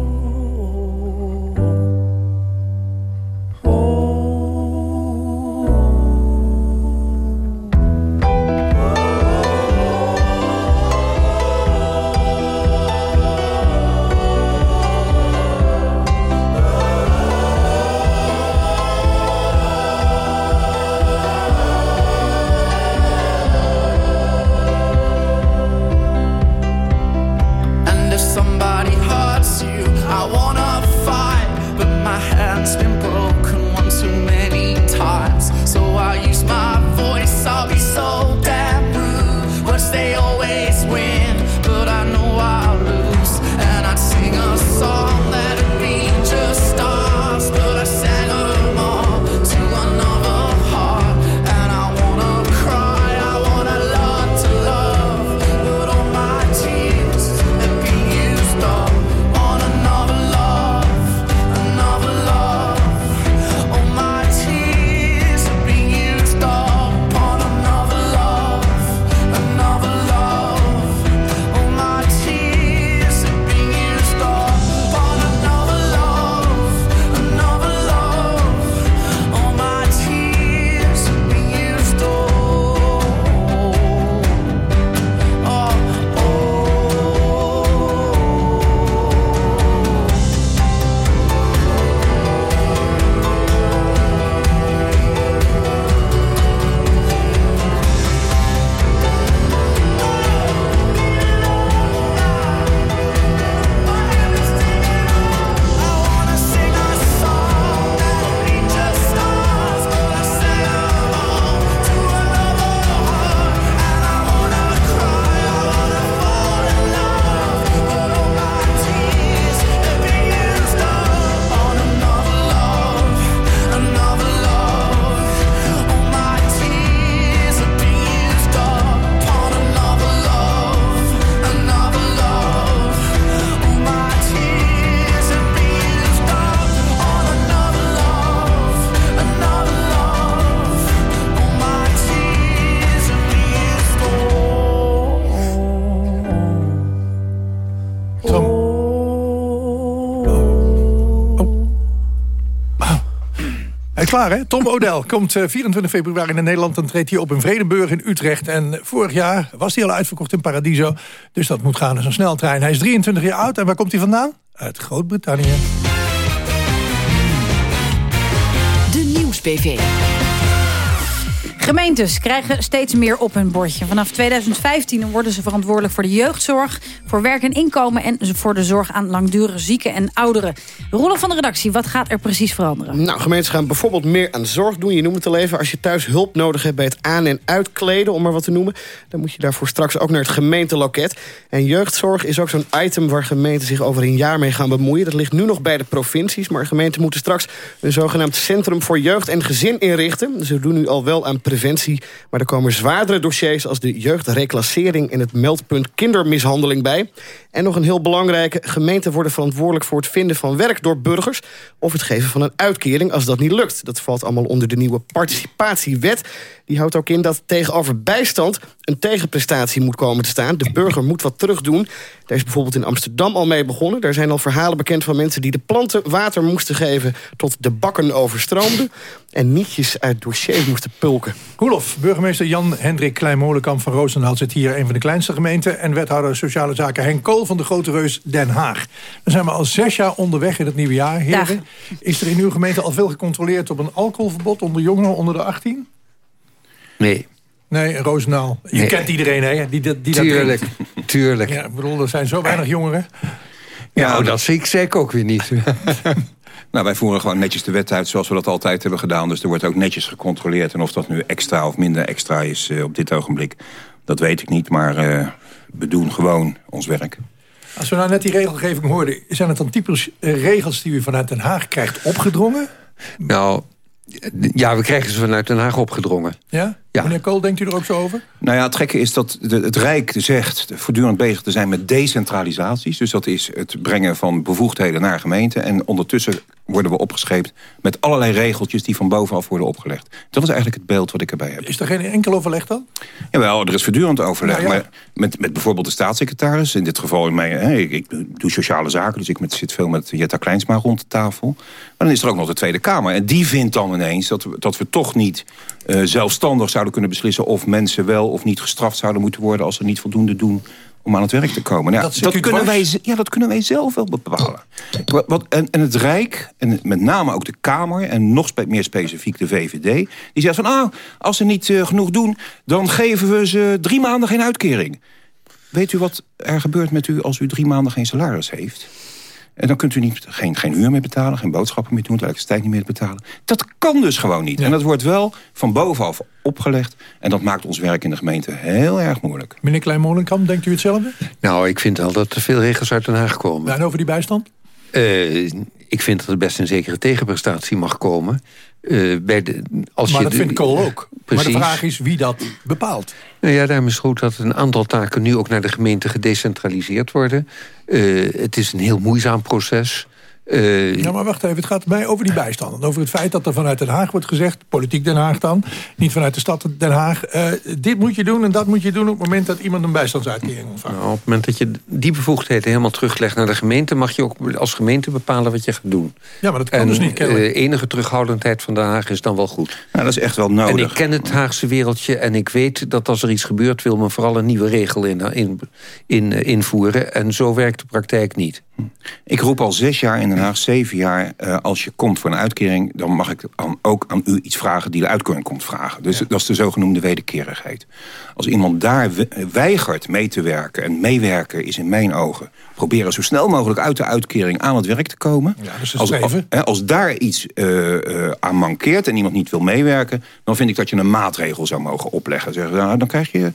Klaar, hè? Tom O'Dell komt eh, 24 februari naar Nederland. Dan treedt hij op in Vredenburg in Utrecht. En vorig jaar was hij al uitverkocht in Paradiso. Dus dat moet gaan als een sneltrein. Hij is 23 jaar oud. En waar komt hij vandaan? Uit Groot-Brittannië. De Nieuws-PV. Gemeentes krijgen steeds meer op hun bordje. Vanaf 2015 worden ze verantwoordelijk voor de jeugdzorg... voor werk en inkomen en voor de zorg aan langdurige zieken en ouderen. Rollen van de redactie, wat gaat er precies veranderen? Nou, gemeentes gaan bijvoorbeeld meer aan zorg doen. Je noemt het al even. Als je thuis hulp nodig hebt bij het aan- en uitkleden, om maar wat te noemen... dan moet je daarvoor straks ook naar het gemeenteloket. En jeugdzorg is ook zo'n item waar gemeenten zich over een jaar mee gaan bemoeien. Dat ligt nu nog bij de provincies, maar gemeenten moeten straks... een zogenaamd Centrum voor Jeugd en Gezin inrichten. Ze doen nu al wel aan preventie, maar er komen zwaardere dossiers... als de jeugdreclassering en het meldpunt kindermishandeling bij. En nog een heel belangrijke, gemeenten worden verantwoordelijk... voor het vinden van werk door burgers... of het geven van een uitkering als dat niet lukt. Dat valt allemaal onder de nieuwe participatiewet. Die houdt ook in dat tegenover bijstand een tegenprestatie moet komen te staan. De burger moet wat terug doen. Daar is bijvoorbeeld in Amsterdam al mee begonnen. Daar zijn al verhalen bekend van mensen die de planten water moesten geven... tot de bakken overstroomden en nietjes uit dossiers moesten pulken. Roelof, burgemeester Jan-Hendrik Kleinmolenkamp van Roosendaal... zit hier, een van de kleinste gemeenten... en wethouder Sociale Zaken Henk Kool van de Grote Reus Den Haag. Dan zijn we al zes jaar onderweg in het nieuwe jaar, heren. Is er in uw gemeente al veel gecontroleerd op een alcoholverbod... onder jongeren onder de 18? Nee. Nee, Roosendaal. Je Nee. kent iedereen, hè? Die, die, die dat Tuurlijk, drinkt. tuurlijk. Ja, ik bedoel, er zijn zo weinig jongeren. Ja, dat zie ik zeker ook weer niet. Nou, wij voeren gewoon netjes de wet uit zoals we dat altijd hebben gedaan. Dus er wordt ook netjes gecontroleerd. En of dat nu extra of minder extra is eh, op dit ogenblik, dat weet ik niet. Maar eh, we doen gewoon ons werk. Als we nou net die regelgeving hoorden... zijn het dan typisch eh, regels die u vanuit Den Haag krijgt opgedrongen? Nou, ja, we krijgen ze vanuit Den Haag opgedrongen. Ja? Meneer Kool, denkt u er ook zo over? Nou ja, het gekke is dat het Rijk zegt voortdurend bezig te zijn met decentralisaties. Dus dat is het brengen van bevoegdheden naar gemeenten. En ondertussen worden we opgescheept met allerlei regeltjes die van bovenaf worden opgelegd. Dat is eigenlijk het beeld wat ik erbij heb. Is er geen enkel overleg dan? Jawel, er is voortdurend overleg. Nou ja. Maar met, met bijvoorbeeld de staatssecretaris, in dit geval in mij, hè, ik, doe sociale zaken, dus ik met, zit veel met Jetta Kleinsma rond de tafel. Maar dan is er ook nog de Tweede Kamer. En die vindt dan ineens dat we, dat we toch niet eh, zelfstandig zouden kunnen beslissen of mensen wel of niet gestraft zouden moeten worden als ze niet voldoende doen om aan het werk te komen. Nou, Dat kunnen wij, dwars. ja, dat kunnen wij zelf wel bepalen. Wat, wat- en, en het Rijk, en met name ook de Kamer... en nog meer specifiek de VVD... die zegt van, ah, als ze niet eh, genoeg doen... dan geven we ze drie maanden geen uitkering. Weet u wat er gebeurt met u als u drie maanden geen salaris heeft? En dan kunt u niet, geen, geen huur meer betalen, geen boodschappen meer doen... de elektriciteit niet meer betalen. Dat kan dus gewoon niet. En dat wordt wel van bovenaf opgelegd. En dat maakt ons werk in de gemeente heel erg moeilijk. Meneer Klein-Molenkamp, denkt u hetzelfde? Nou, ik vind wel dat er veel regels uit Den Haag komen. En over die bijstand? Eh, ik vind dat er best een zekere tegenprestatie mag komen. Eh, bij de, als maar je dat vindt Kool ook. Precies. Maar de vraag is wie dat bepaalt. Nou ja, daarom is het goed dat een aantal taken nu ook naar de gemeente gedecentraliseerd worden. Eh, het is een heel moeizaam proces. Eh, Ja, maar wacht even. Het gaat mij over die bijstand. En over het feit dat er vanuit Den Haag wordt gezegd... politiek Den Haag dan, niet vanuit de stad Den Haag... eh, dit moet je doen en dat moet je doen op het moment dat iemand een bijstandsuitkering ontvangt. Nou, op het moment dat je die bevoegdheden helemaal teruglegt naar de gemeente... mag je ook als gemeente bepalen wat je gaat doen. Ja, maar dat kan en, dus niet, kennelijk. eh, enige terughoudendheid van Den Haag is dan wel goed. Nou, dat is echt wel nodig. En ik ken het Haagse wereldje en ik weet dat als er iets gebeurt... wil men vooral een nieuwe regel in, in, in, invoeren. En zo werkt de praktijk niet. Ik roep al zes jaar in Den Haag, zeven jaar... eh, als je komt voor een uitkering... dan mag ik dan ook aan u iets vragen die de uitkering komt vragen. Dus dat is de zogenoemde wederkerigheid. Als iemand daar we- weigert mee te werken... en meewerken is in mijn ogen... proberen zo snel mogelijk uit de uitkering aan het werk te komen. Ja, dus als, als, hè, als daar iets eh, eh, aan mankeert en iemand niet wil meewerken... dan vind ik dat je een maatregel zou mogen opleggen. Zeggen, nou, dan krijg je...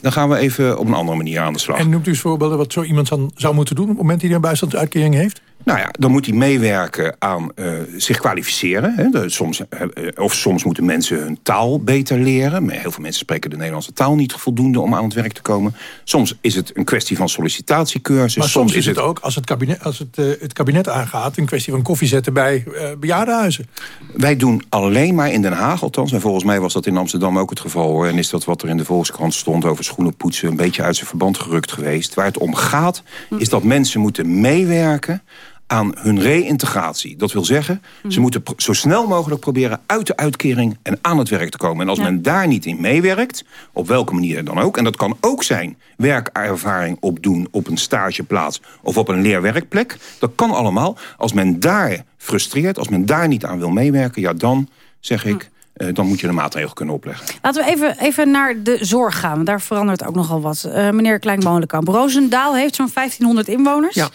Dan gaan we even op een andere manier aan de slag. En noemt u eens voorbeelden wat zo iemand zou moeten doen... op het moment dat hij een bijstandsuitkering heeft? Nou ja, dan moet hij meewerken aan eh, zich kwalificeren. Hè. De- soms, eh, eh, of soms moeten mensen hun taal beter leren. Maar heel veel mensen spreken de Nederlandse taal niet voldoende om aan het werk te komen. Soms is het een kwestie van sollicitatiecursus. Maar soms is het ook, als het kabinet, als het, het kabinet aangaat... een kwestie van koffie zetten bij eh bejaardenhuizen. Wij doen alleen maar in Den Haag althans. En volgens mij was dat in Amsterdam ook het geval. Hoor. En is dat wat er in de Volkskrant stond over schoenen poetsen... een beetje uit zijn verband gerukt geweest. Waar het om gaat is dat mensen moeten meewerken aan hun reïntegratie. Dat wil zeggen, ze moeten pro- zo snel mogelijk proberen uit de uitkering en aan het werk te komen. En als Ja. men daar niet in meewerkt, op welke manier dan ook... en dat kan ook zijn werkervaring opdoen op een stageplaats... of op een leerwerkplek, dat kan allemaal. Als men daar frustreert, als men daar niet aan wil meewerken... ja, dan zeg ik, dan moet je een maatregel kunnen opleggen. Laten we even, even naar de zorg gaan. want Daar verandert ook nogal wat. Eh, meneer Klein-Molenkamp. Roosendaal heeft zo'n 1500 inwoners. Ja.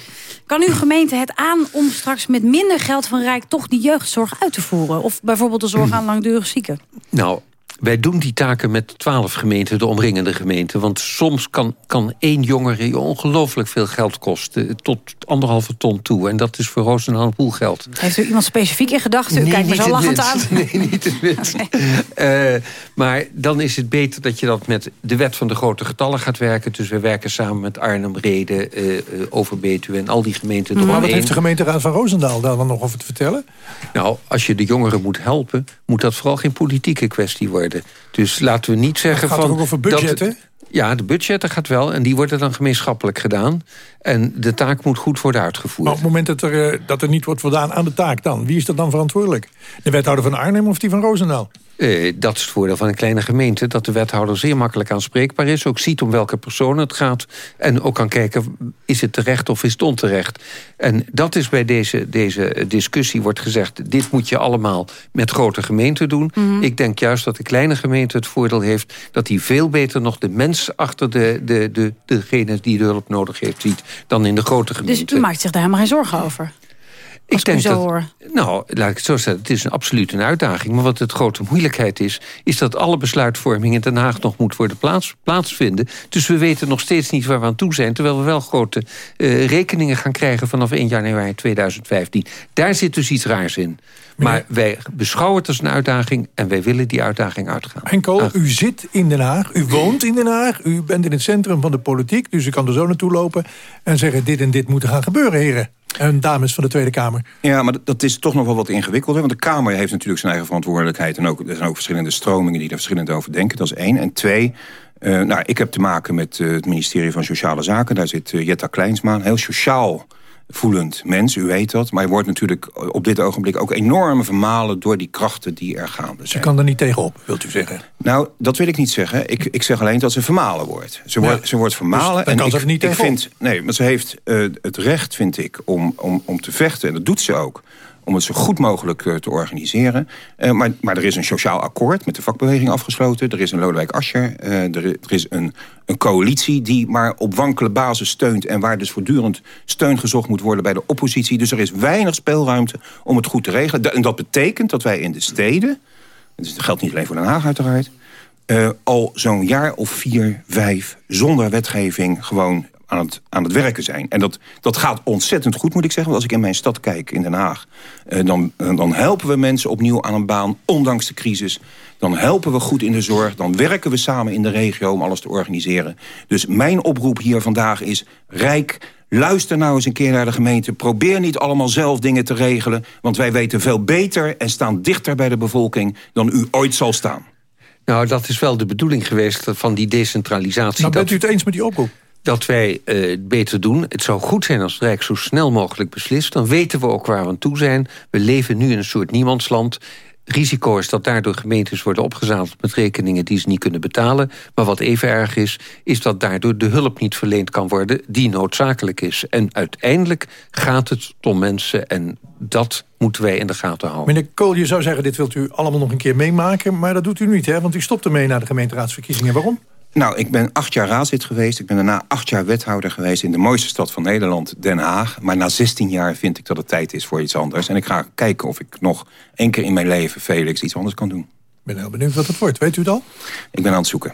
Kan uw gemeente het aan om straks met minder geld van Rijk... toch die jeugdzorg uit te voeren? Of bijvoorbeeld de zorg aan langdurig zieken? Nou, wij doen die taken met twaalf gemeenten, de omringende gemeenten. Want soms kan, kan één jongere je ongelooflijk veel geld kosten. Tot anderhalve ton toe. En dat is voor Roosendaal een boel geld. Heeft u iemand specifiek in gedachten? U Nee, kijkt me niet zo het lachend aan. Nee, niet het minst. Eh, maar dan is het beter dat je dat met de wet van de grote getallen gaat werken. Dus we werken samen met Arnhem, Reden, eh eh, Overbetuwe en al die gemeenten Maar wat heeft de gemeenteraad van Roosendaal daar dan nog over te vertellen? Nou, als je de jongeren moet helpen, moet dat vooral geen politieke kwestie worden. Dus laten we niet zeggen Het gaat van... ook over dat- budgetten? Ja, de budgetten gaat wel. En die worden dan gemeenschappelijk gedaan. En de taak moet goed worden uitgevoerd. Maar op het moment dat er, eh, dat er niet wordt voldaan aan de taak dan... wie is dat dan verantwoordelijk? De wethouder van Arnhem of die van Roosendaal? Eh, dat is het voordeel van een kleine gemeente. Dat de wethouder zeer makkelijk aanspreekbaar is. Ook ziet om welke persoon het gaat. En ook kan kijken, is het terecht of is het onterecht. En dat is bij deze, deze discussie wordt gezegd... dit moet je allemaal met grote gemeenten doen. Mhm. Ik denk juist dat de kleine gemeente het voordeel heeft... dat hij veel beter nog de mens achter de, de, de, degene die de hulp nodig heeft ziet... dan in de grote gemeente. Dus u maakt zich daar helemaal geen zorgen over? Als ik, u zo dat, hoor. Nou, laat ik het zo zeggen. Het is een, absoluut een uitdaging. Maar wat de grote moeilijkheid is... is dat alle besluitvorming in Den Haag nog moet worden plaats, plaatsvinden. Dus we weten nog steeds niet waar we aan toe zijn... terwijl we wel grote eh, rekeningen gaan krijgen vanaf 1 januari 2015. Daar zit dus iets raars in. Maar wij beschouwen het als een uitdaging... en wij willen die uitdaging uitgaan. Enkel, u zit in Den Haag, u woont in Den Haag... u bent in het centrum van de politiek, dus u kan er zo naartoe lopen... en zeggen dit en dit moet er gaan gebeuren, heren. En dames van de Tweede Kamer. Ja, maar dat- is toch nog wel wat ingewikkelder. Want de Kamer heeft natuurlijk zijn eigen verantwoordelijkheid. En ook, er zijn ook verschillende stromingen die daar verschillend over denken. Dat is één. En twee, eh, nou, ik heb te maken met eh, het ministerie van Sociale Zaken. Daar zit eh, Jetta Kleinsma, heel sociaal voelend mens, u weet dat. Maar je wordt natuurlijk op dit ogenblik ook enorm vermalen... door die krachten die er gaande Ze zijn. kan er niet tegenop, wilt u zeggen. Nou, dat wil ik niet zeggen. Ik, ik zeg alleen dat ze vermalen wordt. Ze, Ja. wordt, ze wordt vermalen. Dus kan en ze ik, er niet ik vind, Nee, maar ze heeft eh, het recht, vind ik, om, om, om te vechten. En dat doet ze ook. Om het zo goed mogelijk eh, te organiseren. Eh, maar, maar er is een sociaal akkoord met de vakbeweging afgesloten. Er is een Lodewijk Asscher. eh, er, is een, een coalitie die maar op wankele basis steunt... en waar dus voortdurend steun gezocht moet worden bij de oppositie. Dus er is weinig speelruimte om het goed te regelen. En dat betekent dat wij in de steden... Dat geldt niet alleen voor Den Haag uiteraard... al zo'n jaar of vier, vijf zonder wetgeving gewoon aan het, aan het werken zijn. En dat, dat gaat ontzettend goed, moet ik zeggen. Want als ik in mijn stad kijk, in Den Haag... eh, dan, eh, dan helpen we mensen opnieuw aan een baan, ondanks de crisis. Dan helpen we goed in de zorg. Dan werken we samen in de regio om alles te organiseren. Dus mijn oproep hier vandaag is... Rijk, luister nou eens een keer naar de gemeente. Probeer niet allemaal zelf dingen te regelen. Want wij weten veel beter en staan dichter bij de bevolking... dan u ooit zal staan. Nou, dat is wel de bedoeling geweest van die decentralisatie. Nou, bent dat- u het eens met die oproep? Dat wij eh, het beter doen. Het zou goed zijn als het Rijk zo snel mogelijk beslist. Dan weten we ook waar we aan toe zijn. We leven nu in een soort niemandsland. Risico is dat daardoor gemeentes worden opgezadeld met rekeningen die ze niet kunnen betalen. Maar wat even erg is, is dat daardoor de hulp niet verleend kan worden die noodzakelijk is. En uiteindelijk gaat het om mensen en dat moeten wij in de gaten houden. Meneer Kool, je zou zeggen, dit wilt u allemaal nog een keer meemaken... maar dat doet u niet, hè? Want u stopt ermee na de gemeenteraadsverkiezingen. Waarom? Nou, ik ben acht jaar raadslid geweest. Ik ben daarna acht jaar wethouder geweest in de mooiste stad van Nederland, Den Haag. Maar na 16 jaar vind ik dat het tijd is voor iets anders. En ik ga kijken of ik nog één keer in mijn leven, Felix, iets anders kan doen. Ik ben heel benieuwd wat het wordt. Weet u het al? Ik ben aan het zoeken.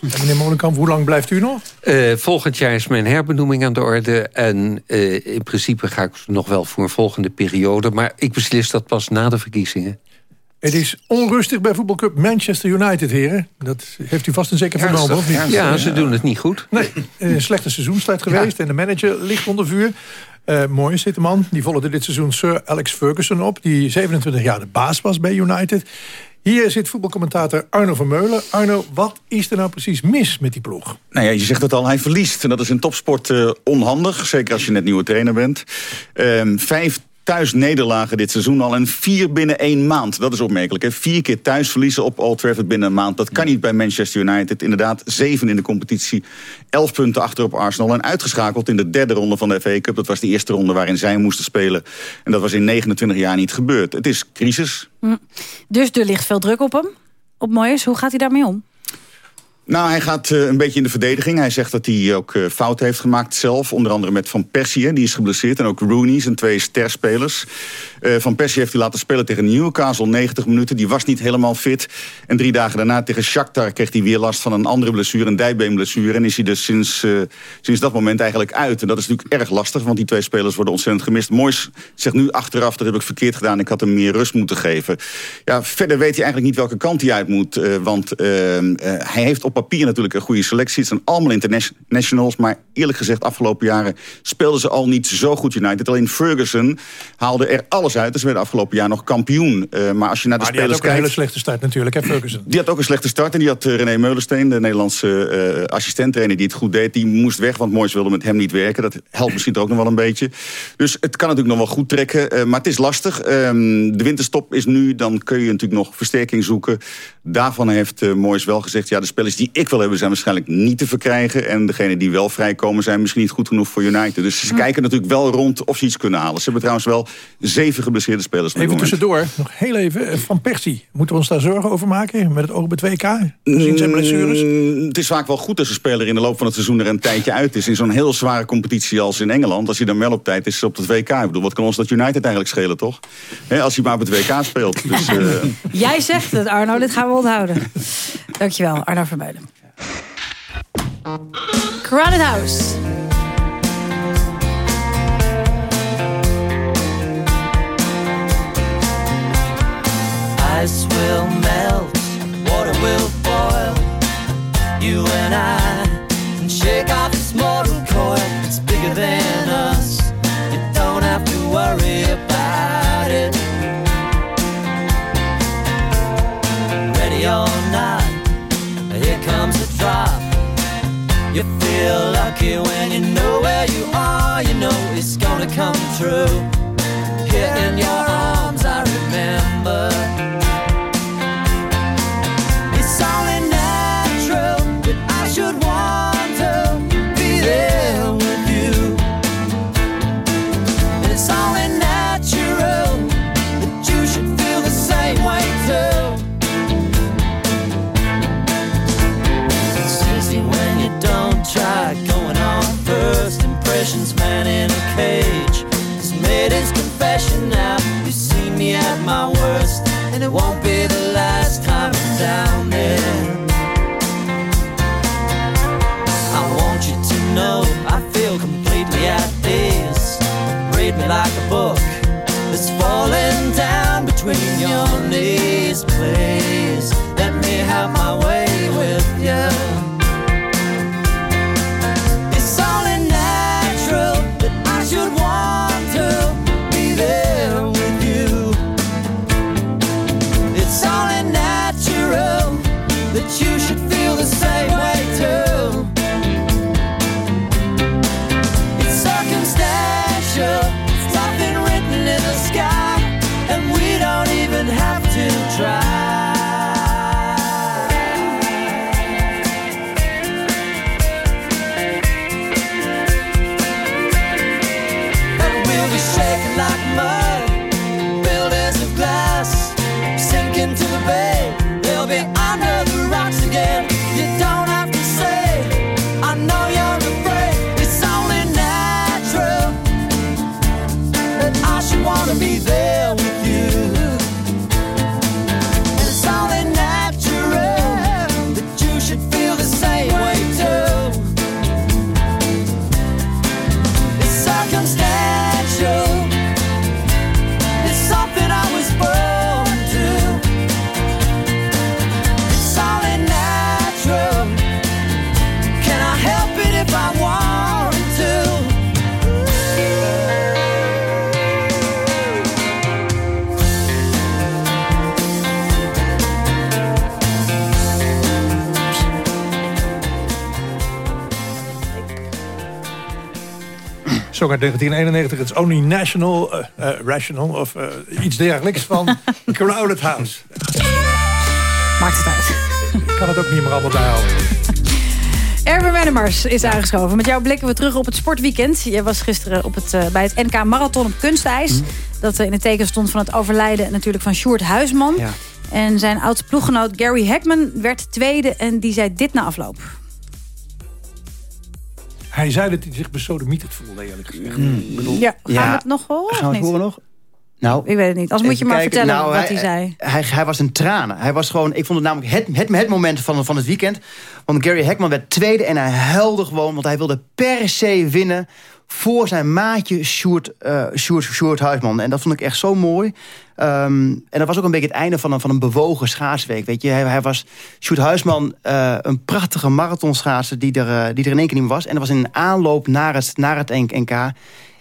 En meneer Molenkamp, hoe lang blijft u nog? Eh, volgend jaar is mijn herbenoeming aan de orde. En eh, in principe ga ik nog wel voor een volgende periode. Maar ik beslis dat pas na de verkiezingen. Het is onrustig bij voetbalclub Manchester United, heren. Dat heeft u vast en zeker Ernstig, vernomen, of niet? ernstig. Ja, ze doen het niet goed. Nee, een slechte seizoenstijd geweest. En de manager ligt onder vuur. Eh mooi zit de man. Die volgde dit seizoen Sir Alex Ferguson op. Die 27 jaar de baas was bij United. Hier zit voetbalcommentator Arno Vermeulen. Arno, wat is er nou precies mis met die ploeg? Nou ja, je zegt het al, hij verliest. En dat is in topsport eh, onhandig. Zeker als je net nieuwe trainer bent. Ehm, vijf thuis nederlagen dit seizoen al. En vier binnen één maand. Dat is opmerkelijk. Hè? Vier keer thuis verliezen op Old Trafford binnen een maand. Dat kan niet bij Manchester United. Inderdaad, zeven in de competitie. Elf punten achter op Arsenal. En uitgeschakeld in de derde ronde van de FA Cup. Dat was de eerste ronde waarin zij moesten spelen. En dat was in 29 jaar niet gebeurd. Het is crisis. Hm. Dus er ligt veel druk op hem. Op Moyes, hoe gaat hij daarmee om? Nou, hij gaat uh, een beetje in de verdediging. Hij zegt dat hij ook uh, fouten heeft gemaakt zelf. Onder andere met Van Persie, die is geblesseerd. En ook Rooney, zijn twee sterspelers. Uh, Van Persie heeft hij laten spelen tegen Newcastle 90 minuten. Die was niet helemaal fit. En drie dagen daarna tegen Shakhtar kreeg hij weer last van een andere blessure. Een dijbeenblessure. En is hij dus sinds, sinds dat moment eigenlijk uit. En dat is natuurlijk erg lastig, want die twee spelers worden ontzettend gemist. Mois zegt nu achteraf, dat heb ik verkeerd gedaan. Ik had hem meer rust moeten geven. Ja, verder weet hij eigenlijk niet welke kant hij uit moet. want hij heeft op papier natuurlijk een goede selectie. Het zijn allemaal internationals. Maar eerlijk gezegd, afgelopen jaren speelden ze al niet zo goed United. Alleen Ferguson haalde er alles uit. Dus ze werden afgelopen jaar nog kampioen. Uh, maar als je naar de maar spelers die had ook kijkt... een hele slechte start natuurlijk, hè, Ferguson? Die had ook een slechte start. En die had uh, René Meulensteen, de Nederlandse uh, assistenttrainer die het goed deed. Die moest weg, want Moyes wilde met hem niet werken. Dat helpt misschien ook nog wel een beetje. Dus het kan natuurlijk nog wel goed trekken. maar het is lastig. Ehm, de winterstop is nu. Dan kun je natuurlijk nog versterking zoeken. Daarvan heeft Moyes wel gezegd... ja, de spelers die ik wil hebben zijn waarschijnlijk niet te verkrijgen. En degenen die wel vrijkomen zijn misschien niet goed genoeg voor United. Dus ze Hm. kijken natuurlijk wel rond of ze iets kunnen halen. Ze hebben trouwens wel zeven geblesseerde spelers. Even moment. tussendoor, nog heel even. eh, Van Persie, moeten we ons daar zorgen over maken? Met het oog op het WK? Gezien zijn blessures? Mm, Het is vaak wel goed als een speler in de loop van het seizoen er een tijdje uit is. In zo'n heel zware competitie als in Engeland. Als hij dan wel op tijd is op het WK. Ik bedoel, wat kan ons dat United eigenlijk schelen, toch? Hè, als hij maar op het WK speelt. Dus, eh, Jij zegt het, Arno. Dit gaan we onthouden. Dankjewel, Arno Vermeulen. Crowded House. Ice will melt, water will boil. You and I can shake off this mortal coil. It's bigger than You feel lucky when you know where you are. You know it's gonna come true. Song uit 1991. Het is Only National, uh, uh, Rational of uh, iets dergelijks van Crowded House. Maakt het uit. Ik kan het ook niet meer allemaal bijhouden. Erwin Wennemars is aangeschoven. Met jou blikken we terug op het sportweekend. Je was gisteren op het, bij het NK Marathon op kunstijs. Mm. Dat in het teken stond van het overlijden natuurlijk van Sjoerd Huisman. Ja. En zijn oud-ploeggenoot Gary Hackman werd tweede. En die zei dit na afloop. Hij zei dat hij zich besodemieterd voelde, eerlijk gezegd. Mm. Bedoel, ja, gaan ja. we het nog horen? Gaan we het horen nog? Nou, ik weet het niet. Als moet je maar kijken. vertellen nou, wat hij, hij, zei. Hij, hij, was een tranen. Hij was gewoon, ik vond het namelijk het, het, het moment van, van het weekend. Want Gary Heckman werd tweede en hij huilde gewoon. Want hij wilde per se winnen voor zijn maatje Sjoerd, uh, Sjoerd, Sjoerd Huisman. En dat vond ik echt zo mooi. Um, en dat was ook een beetje het einde van een, van een bewogen schaatsweek. Weet je? Hij, hij was Sjoerd Huisman, uh, een prachtige marathonschaatser... Die er, uh, die er in één keer niet meer was. En dat was in een aanloop naar het, naar het NK...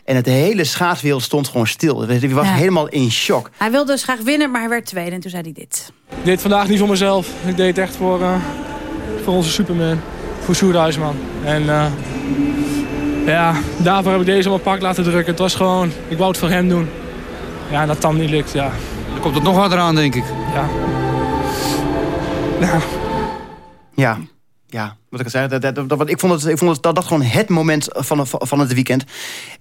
En het hele schaatswereld stond gewoon stil. Hij was ja. helemaal in shock. Hij wilde dus graag winnen, maar hij werd tweede. En toen zei hij dit. Ik deed het vandaag niet voor mezelf. Ik deed het echt voor, uh, voor onze Superman. Voor Sjoerd Huisman. En uh, ja, daarvoor heb ik deze op mijn pak laten drukken. Het was gewoon, ik wou het voor hem doen. Ja, en dat dan niet lukt, ja. Dan komt het nog harder aan, denk ik. Ja. Ja. Ja ja, wat ik zei, dat, dat, ik vond, het, ik dat, dat gewoon het moment van, van het weekend.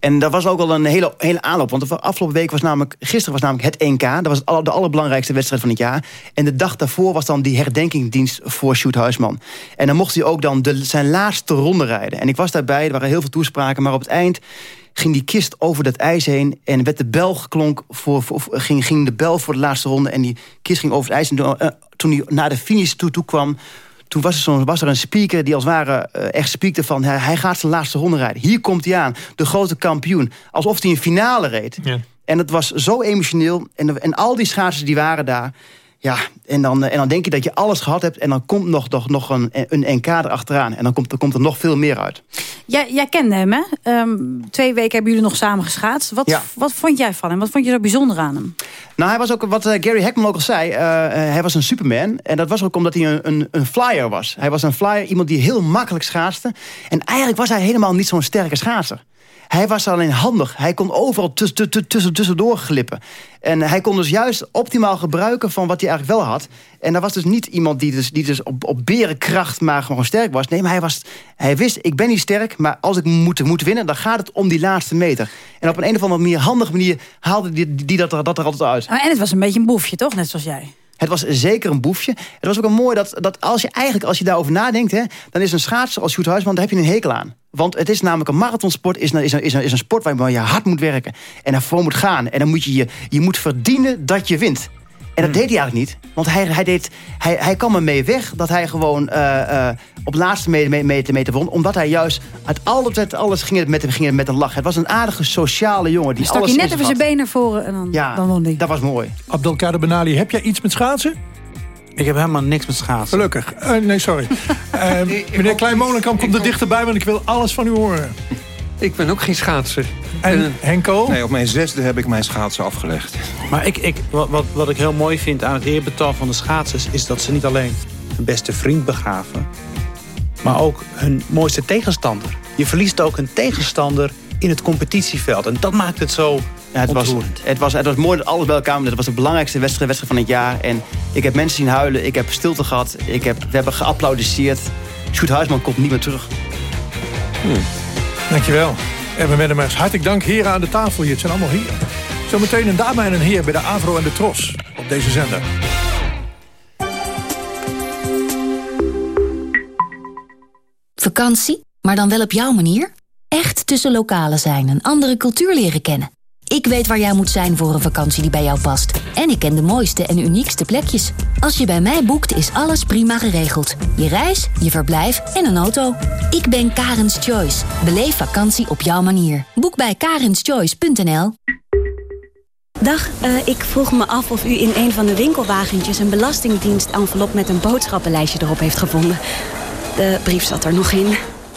En dat was ook al een hele, hele aanloop. Want de afgelopen week was namelijk, gisteren was namelijk het 1K. Dat was de allerbelangrijkste wedstrijd van het jaar. En de dag daarvoor was dan die herdenkingsdienst voor Sjoerd Huisman. En dan mocht hij ook dan zijn laatste ronde rijden. En ik was daarbij, er waren heel veel toespraken. Maar op het eind ging die kist over dat ijs heen en werd de bel geklonk voor, ging, ging de bel voor de laatste ronde en die kist ging over het ijs. En toen, toen hij naar de finish toe, toe kwam, toen was er, was er een speaker die als het ware uh, echt spiekte van... Hij, hij, gaat zijn laatste ronde rijden. Hier komt hij aan, de grote kampioen. Alsof hij een finale reed. Ja. En het was zo emotioneel. En, en al die schaatsers die waren daar... Ja, en dan, en dan denk je dat je alles gehad hebt... en dan komt nog, nog, nog een, een NK erachteraan. En dan komt, dan komt er nog veel meer uit. Jij, jij kende hem, hè? Um, twee weken hebben jullie nog samen geschaatst. Wat, ja. wat vond jij van hem? Wat vond je zo bijzonder aan hem? Nou, hij was ook, wat uh, Gary Hackman ook al zei... Uh, hij was een superman. En dat was ook omdat hij een, een, een, flyer was. Hij was een flyer, iemand die heel makkelijk schaatste. En eigenlijk was hij helemaal niet zo'n sterke schaatser. Hij was alleen handig. Hij kon overal tussendoor glippen. En hij kon dus juist optimaal gebruiken van wat hij eigenlijk wel had. En dat was dus niet iemand die dus, die dus op, op berenkracht maar gewoon sterk was. Nee, maar hij, was, hij wist, ik ben niet sterk, maar als ik moet, moet winnen... dan gaat het om die laatste meter. En op een, een of andere manier, handige manier haalde die, die dat, er, dat er altijd uit. en het was een beetje een boefje, toch? Net zoals jij. Het was zeker een boefje. Het was ook een mooi dat, dat als je eigenlijk als je daarover nadenkt... Hè, dan is een schaatser als Sjoerd Huisman, daar heb je een hekel aan. Want het is namelijk een marathonsport, is een, is een, is een, is een sport waar je hard moet werken. En ervoor moet gaan. En dan moet je, je, je moet verdienen dat je wint. En dat deed hij eigenlijk niet. Want hij, hij, deed, hij, hij kwam ermee weg dat hij gewoon uh, uh, op laatste meter, meter, meter won. Omdat hij juist uit altijd alles ging het met, ging het met een lach. Het was een aardige sociale jongen. Die Stak alles je net even zijn benen naar voren en dan, ja, dan won hij. dat was mooi. Abdelkader Benali, heb jij iets met schaatsen? Ik heb helemaal niks met schaatsen. Gelukkig. Uh, nee, sorry. uh, meneer Klein-Molenkamp komt er dichterbij, want ik wil alles van u horen. Ik ben ook geen schaatser. En Henko? Nee, op mijn zesde heb ik mijn schaatsen afgelegd. Maar ik, ik, wat, wat ik heel mooi vind aan het eerbetaal van de schaatsers... is dat ze niet alleen hun beste vriend begraven... maar ook hun mooiste tegenstander. Je verliest ook een tegenstander in het competitieveld. En dat maakt het zo ja, het, was, het, was, het was mooi dat alles bij elkaar Het was de belangrijkste wedstrijd, wedstrijd van het jaar. En ik heb mensen zien huilen. Ik heb stilte gehad. Ik heb, we hebben geapplaudiseerd. Sjoerd Huisman komt niet meer terug. Hmm. Dankjewel. En we met hem hartelijk dank heren aan de tafel. Het zijn allemaal hier. Zometeen een dame en een heer bij de Avro en de Tros. Op deze zender. Vakantie, maar dan wel op jouw manier? Echt tussen lokalen zijn en andere cultuur leren kennen. Ik weet waar jij moet zijn voor een vakantie die bij jou past. En ik ken de mooiste en uniekste plekjes. Als je bij mij boekt, is alles prima geregeld. Je reis, je verblijf en een auto. Ik ben Karens Choice. Beleef vakantie op jouw manier. Boek bij karenschoice.nl Dag, uh, ik vroeg me af of u in een van de winkelwagentjes... een belastingdienst-envelop met een boodschappenlijstje erop heeft gevonden. De brief zat er nog in.